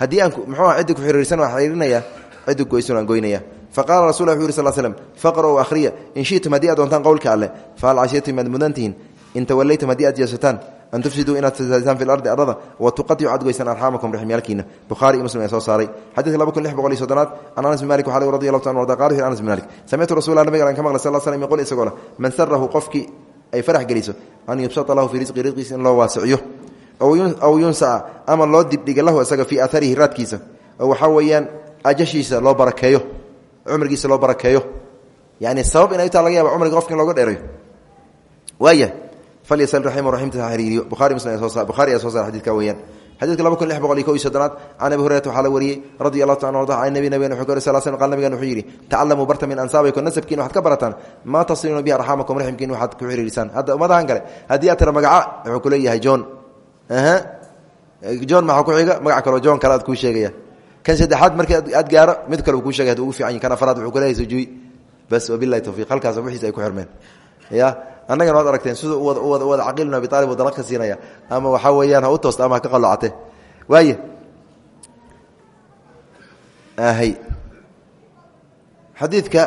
haddii aan muxuu ah ciddi ku xiriirsan waan xiriirinaya ciddi goysan waan goynaya. Faqala rasul wuxu yiri sal slm faqra'uu akhriya in shi'tum haddii aad doontaan qowlka alleh fahal cashiyatum aad mudantihiin in tawallaytum haddii aad jeesataan an tufsiduu inaad fasaadisaan fi lardi arada wa tuqatiu aad goysaan arxaamakum raxmyaalkiina bukhaari iyo muslim ayaa soo saaray xadiidka laba kun lix boqol iyo soddonaad can anas bin malik waxaa radi allahu ta arda qala wuxu anas bin malik samictu rasulah nabiga aan ka maqlay sal slm yqul isagoo leh man sarahu qofkii ay farax geliso an yubsata lahu fii risqi risqiisa in loo waasiciyo aw yunsaa ama loo dibdhiga lahu isaga fii aarihi raadkiisa oo waxaa weeyaan ajashiisa loo barakeeyo cumrigiisa loo barakeeyo yani sabab inay taa laga yaaba cumriga qofka in looga dheerayo waaya xadidka laba kun lix boqol iyo ko iyo soddonaad can abi hurayrata waxaa la wariyey radi allahu ta arda can nabi nabigena wuxuu ka sal sl qal nabigan wuxuu yidhi tacallamuu barta min ansaabikum nasabkiin waxaad ka barataan maa tasiluuna bihi arxaamakum raximkiin waxaad ku xiriirisaan hadda ummadahan kale haddii aad tira magaca wuxuu ku leeyahay john john maxaa ku xiga magac kaloo john kale aad kuu sheegaya kan saddexaad markii aad gaaro mid kale uu kuu shegay ugu fiican kan afraad wuxuu kuleeyahay sujuuy bas wabilahi tawfiiq halkaas wixiisa ay ku xirmeen ya annagana waad aragteen siduu uwada caqiil ibn abi taalib uu dalaq ka siinaya. Ama waxaa weeyaan ha u toosta ama ha ka qalloocate waaye. Ahay xadiidka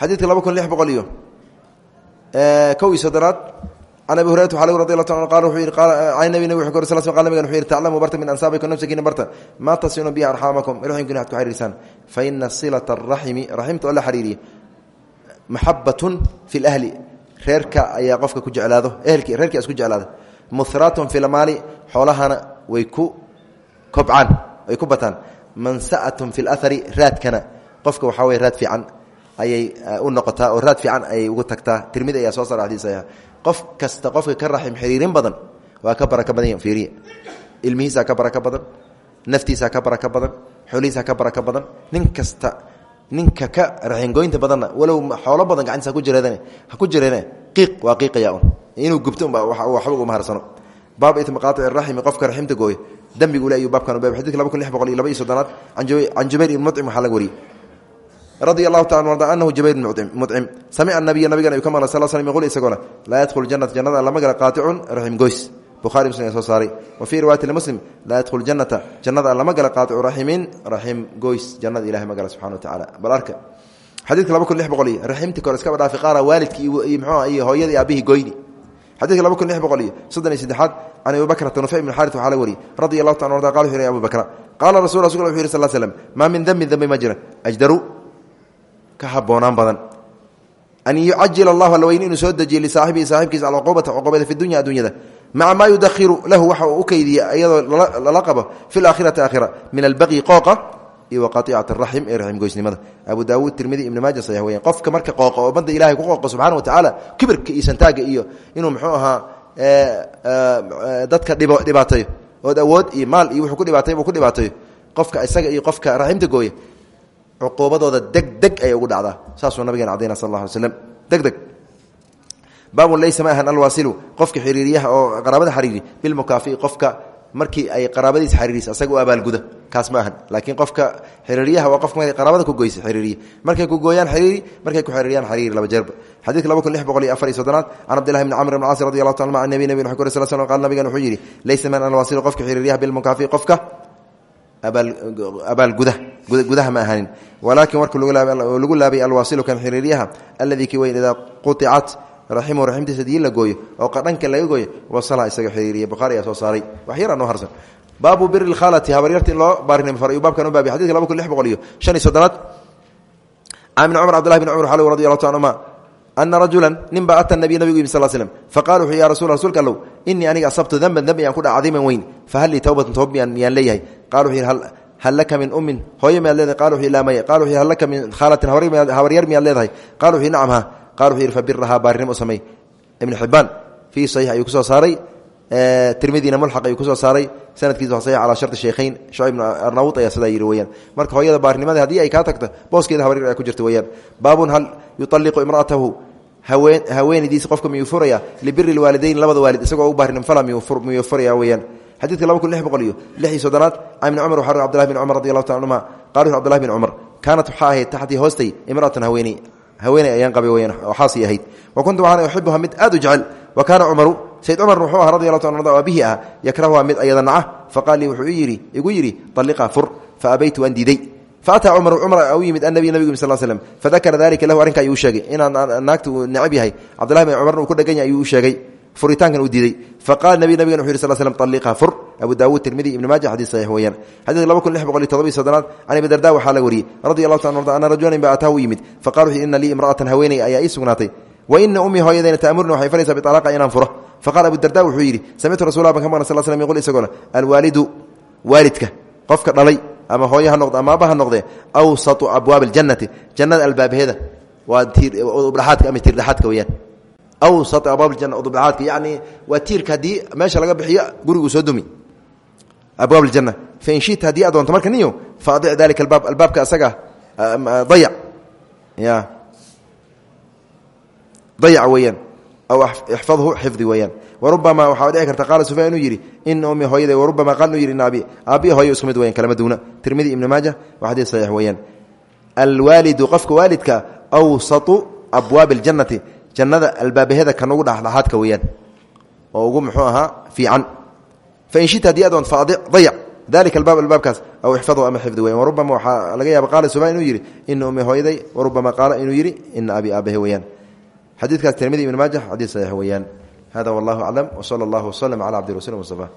xadiidka laba kun lix boqol iyo kow iyo soddonaad. Can abi hurayrat wa radi lla ta qal wuxuu yidhi can nabi nabig wuxuu ka sal sl qal nabigan wuxuu yidhi taclamuu barta min ansaabikum nafsikiina barta maa tasiluuna bihi arxaamakum raximkiina waxad ku xiriirsaan. Fa ina silata araximi raximta oo la xiriiriya maxabatun fi lahli reerka ayaa qofka ku jeclaado ehelki reerki isku jeclaada. Muhratun fi lmaali xoolahana way ku kobcaan way ku bataan. Mansa'atun fi lahari raadkana. Qofka waxaa weye raad fiican ayay u noqotaa oo raad fiican ayay ugu tagtaa. Tirmidi ayaa soo saara xadiis saxiixa qof kasta qofka ka raxim xiriirin badan waa ka baraka badan fiiriya ilmihiisaa ka baraka badan naftiisaa ka baraka badan xoolihiisaa ka baraka badan. Nin kasta ninka ka raxingoynta badanna walow xoolo badan gacantiisa ku jireene qiiq waa qiiqaya un inuu gubto waxba uguma harsano baab itmi qaaطici raximi qofka raximta gooye dembigu le ayuu baabkan u baab xadidka laba kun lix boqol iyo laba iyo soddonaad can jubayr ibn mucim waxaa laga wariyey. Radi allahu taala arda anahu jabayr mudcim samica nabiya nabigan ayuu ka maqlay sal slm yqul isagoo leh laa yadkhulu janata jannada lama gala qaaticun raxim goys buhari muslim soo saaray. Wa fii riwaayati muslim laa yadkhulu janata jannada lama gala qaaicu raximin raxim goys. Jannada ilahay ma gala subxana wa tacala bal arka xadiidka laba kun lix boqol iyo raximti kore iskaba dhaafi qaara waalidki iyo mxuuha iyo hooyadii aabihii goyni. Xadidka laba kun lix boqol iyo soddon iyo saddexaad can abi bakrata nufay ibn xarit waxaa la wariyey radi allahu taala arda qala wuxu yhi abu bakra qaala rasul rasul wuxu yhi sal slm maa min dembin dembi ma jira. Ajdaru ka haboonaan badan. An yucajil allahu alweyne inuu soo dejiye lisaaxibihi saaxibkiisa alcuqubata cuqubada fi dunya addunyada maca maa yudakhiru lahu waxa uu u keydiya iyadoo lala qabo fi laakhirati aakhira min albaqyi qooqa iyo waqaicat raxim ee raxim goysnimada. Abu daawuud tirmidi ibn maaja saxiix weyan qofka marka qooqo oo ummadda ilahay ku qooqo subxana wa tacaala kibirka iyo santaaga iyo inuu muxuu ahaa dadka dhibaateeyo ood awood iyo maal iyo wuxuu ku dhibaatay buu ku dhibaateeyo qofka isaga iyo qofka raximta gooya cuquubadooda baabun laysa ma ahan alwaasilu. Qofka xiriiriyaha oo qaraabada xariiri bilmukaafi'i qofka markii ay qaraabadiis xariiriis asaga u abaalguda kaas ma ahan. Laakiin qofka xiriiriyaha waa qofka markay qaraabada ku goysa xiriiriye. Markay ku gooyaan xiriiri markay ku xiriiriyaan xiriiri laba jeerba xadiidka laba kun lix boqol iyo afar iyo soddonaad can cabdillahi bni camr ibn caasi radi allahu taala an nabi nabi wuxuu kuri sal slam qala nabigan wuxuu laysa man alwaasilu qofka xiriiriyaha bilmukaafi'i qofka abaalguda gudaha ma ahanin. Walaakin warka lagu laabay alwaasilu kan xiriiriyaha alladii ki weyn idaa quicat raximu raximtiisa dii la gooyo oo qadhanka laga gooyo wasala isaga xiriiriya bukhaari ayaa soo saaray. Wax yar aan noo harsan. Baabu biri khaalati habaryarta in loo baarinimo far ayuu baabkan u baabiy xadidka laba kun lix boqol iyo shan iyo soddonaad. Can ibni cumar abdullahi bn cumar xalow radi allahu ta anhuma ana rajulan nin baa ata nabiy nabigu yimi sal slm faqala wuxuu ya rasul rasuulka allow inii aniga asabtu danban dembi aan ku dhaca cadiiman weyn. Fahal lii towbatun toob miyaan leeyahay. Qala wuxuu hal laka min ummin hooyo miyaad leedahay? Qala wuxuu laa maya qala wuxu yidhi hal laka min khaalatin habaryar miyaad leedahay? Qala wuxuu nacam ha qala wuxuu yidhi fabirahaa baarinimo samey ibn xibaan fii saxiix ayuu ku soo saaray tirmidina mulxaq ayuu ku soo saaray sanadkiisa waa saxiix calaa sharti sheekhayn shucayb ibn arnawud ayaa sidaa yidhi weyaan marka hooyada baarinimada haddii ay kaa tagto booskeeda habaryar ay ku jirta weyaan baabun hal yuطalliqu imra'atahu haween haweenaydiisa qofka miyuu furaya libiri lwaalidayn labada waalid isagoo u baarinimo fala miyuu furaya weyaan xadidka laba kun lix boqol iyo lix iyo soddonaad can ibni cumar waxaa abdillahi bin cumar radi allahu taala anhuma qala abdillahi bin cumar kaanat waxaa ahayd taxtii hoostay imra'atan haweeney haweeney ayaan qabay weyaan oo xaasii ahayd. Wa kuntu waxaan uxibuha mid aad u jecel wa kaana cumaru. Sayd cumar wuxuu aha radi allahu ta arda abihi ah yakrahuha mid ayada naca faqaal lii wuxuu yidhi igu yidhi طalliqaa fur. Faabaytu waan diiday. Faataa cumar cumar u yimid annabiy nabigu sal slm fadakara dalika lahu arrinka ayuu sheegay. Inaan naagta uu necab yahay. Cabdillahi bin cumarna uu ku dhegan yahay ayuu u sheegay. Furitaankan uu diiday. Faqala nabi nabigan wuxu yhi sl slm طalliqaa fur abu daawuud tirmidi ibn maaja xadis saxiix weeyaan xadiidka laba kun lix boqol iyo todoba iyo soddonaad can abi darda waxaa la wariyey radi allahu ta arda ana rajulan ba ataahu yimid. Faqala wuxu ina lii imra'atan haweeney ayaa ii sugnaatay. Wa ina ummii hooyadayna ta'murni waxay faraysaa biطalaqa inaan furo. Faqala abu darda wuxuu yidhi samictu rasulah ban ka maqna sal slm yqul isagoo le alwaalidu waalidka qofka dhalay ama hooye ha noqde ama aaba ha noqdee awsatu abwaabi اljannati jannada albaabaheeda waa tiirdhaxaadka ama tiirdhaxaadka weyaan awsat abwaab janna udubdhaxaadka yacni waa tiirka haddii meesha laga bixiyo guriguu soo dumi abwaab aljanna fain shita haddii aad doonto marka niyo faadic dalika albaab albaabka asaga dayac ya. Dayac weeyaan. Aw ixfadhu xifdi weeyaan. Warubama waxaa dhici karta qaala sufyan inuu yidhi ina ummi hooyada warubama qaal inuu yidhi ina abi aabiya hooyo isku mid weyan kalama duuna. Tirmidi ibni maaja waa xadiis saxiix weeyaan. Alwaalidu qofka waalidka awsatu abwaabi اljannati jannada albaabaheeda kan ugu dhexdhexaadka weeyaan. Oo ugu muxuu ahaa fiican fain shita haddii adoon dayac dalika albaab albaabkaas aw ixfadhu ama xifdi weyan warubama waxaa laga yaaba qaala sufyan inuu yidhi ina ummi hooyaday warubama qaala inuu yidhi ina abi aabahe weeyaan xadiidkaas tirmidi ibn maaja xadiis saxiix weeyaan hada wallahu aclam wsala allahu waslm cala cabdi rasul mustafa